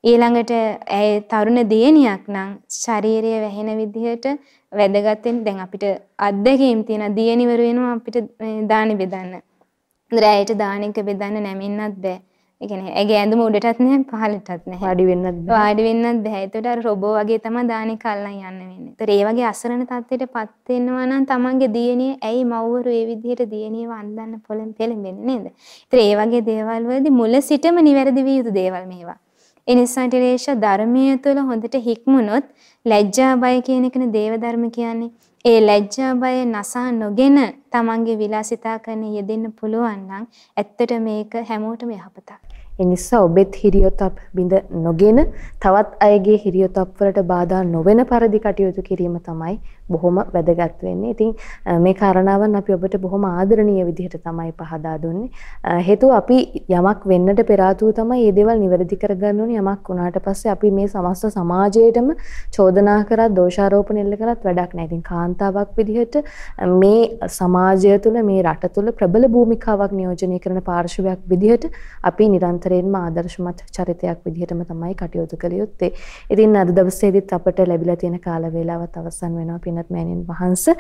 ඊළඟට ඇය තරුණ දියණියක් නම් ශාරීරිය වැහෙන විදිහට වැදගත් දැන් අපිට අත්දැකීම් තියෙන දියණිවරු වෙනවා අපිට දානි බෙදන්න. රැයට දානික බෙදන්න නැමින්නත් බෑ. ඒ කියන්නේ ඇගේ ඇඳුම උඩටත් නැහැ පහළටත් නැහැ.
වාඩි වෙන්නත් බෑ.
වාඩි වෙන්නත් බෑ. ඒතකොට අර රොබෝ වගේ තමයි දානික අල්ලන් යන්න වෙන්නේ. ඒතර ඒ වගේ අසරණ තත්ත්වයටපත් වෙනවා නම් තමන්ගේ දියණිය ඇයි මව්වරු ඒ විදිහට දියණියව අන්දන්න පොළෙන් පෙළඹෙන්නේ නේද? ඒතර ඒ වගේ දේවල් වලදී මුල සිටම නිවැරදි විය යුතු දේවල් මේවා. ඒ නිසා ටිරේෂ ධර්මයේ තුල හොඳට හික්මුනොත් ලැජ්ජා බය කියන එකනේ දේව ධර්ම කියන්නේ. ඒ ලැජ්ජා බය නසා නොගෙන තමන්ගේ විලාසිතා කරන යෙදෙන්න පුළුවන් නම් ඇත්තට මේක හැමෝටම යහපතක්.
එනිසා ඔබෙත් හිරියොතප් බිඳ නොගෙන තවත් අයගේ හිරියොතප් වලට බාධා නොවන පරිදි කටයුතු කිරීම තමයි බොහොම වැදගත් වෙන්නේ. ඉතින් මේ කාරණාවන් අපි ඔබට බොහොම ආදරණීය විදිහට තමයි පහදා දුන්නේ. හේතුව අපි යමක් වෙන්නට පෙර තමයි මේ දේවල් නිවැරදි කරගන්න ඕනේ. යමක් වුණාට පස්සේ අපි මේ සමස්ත සමාජයේටම චෝදනා කරත් දෝෂාරෝපණ එල්ල කරත් වැඩක් නැහැ. ඉතින් කාන්තාවක් විදිහට මේ සමාජය තුළ මේ රට තුළ ප්‍රබල භූමිකාවක් නියෝජනය කරන පාර්ශවයක් විදිහට අපි නිරන්තරයෙන්ම ආදර්ශමත් චරිතයක් විදිහටම තමයි කටයුතු කළ යුත්තේ. ඉතින් අද දවසේදීත් අපට ලැබිලා තියෙන කාල වේලාවත් අවසන් වෙනවා. පින්වත් මෑණින් වහන්සේ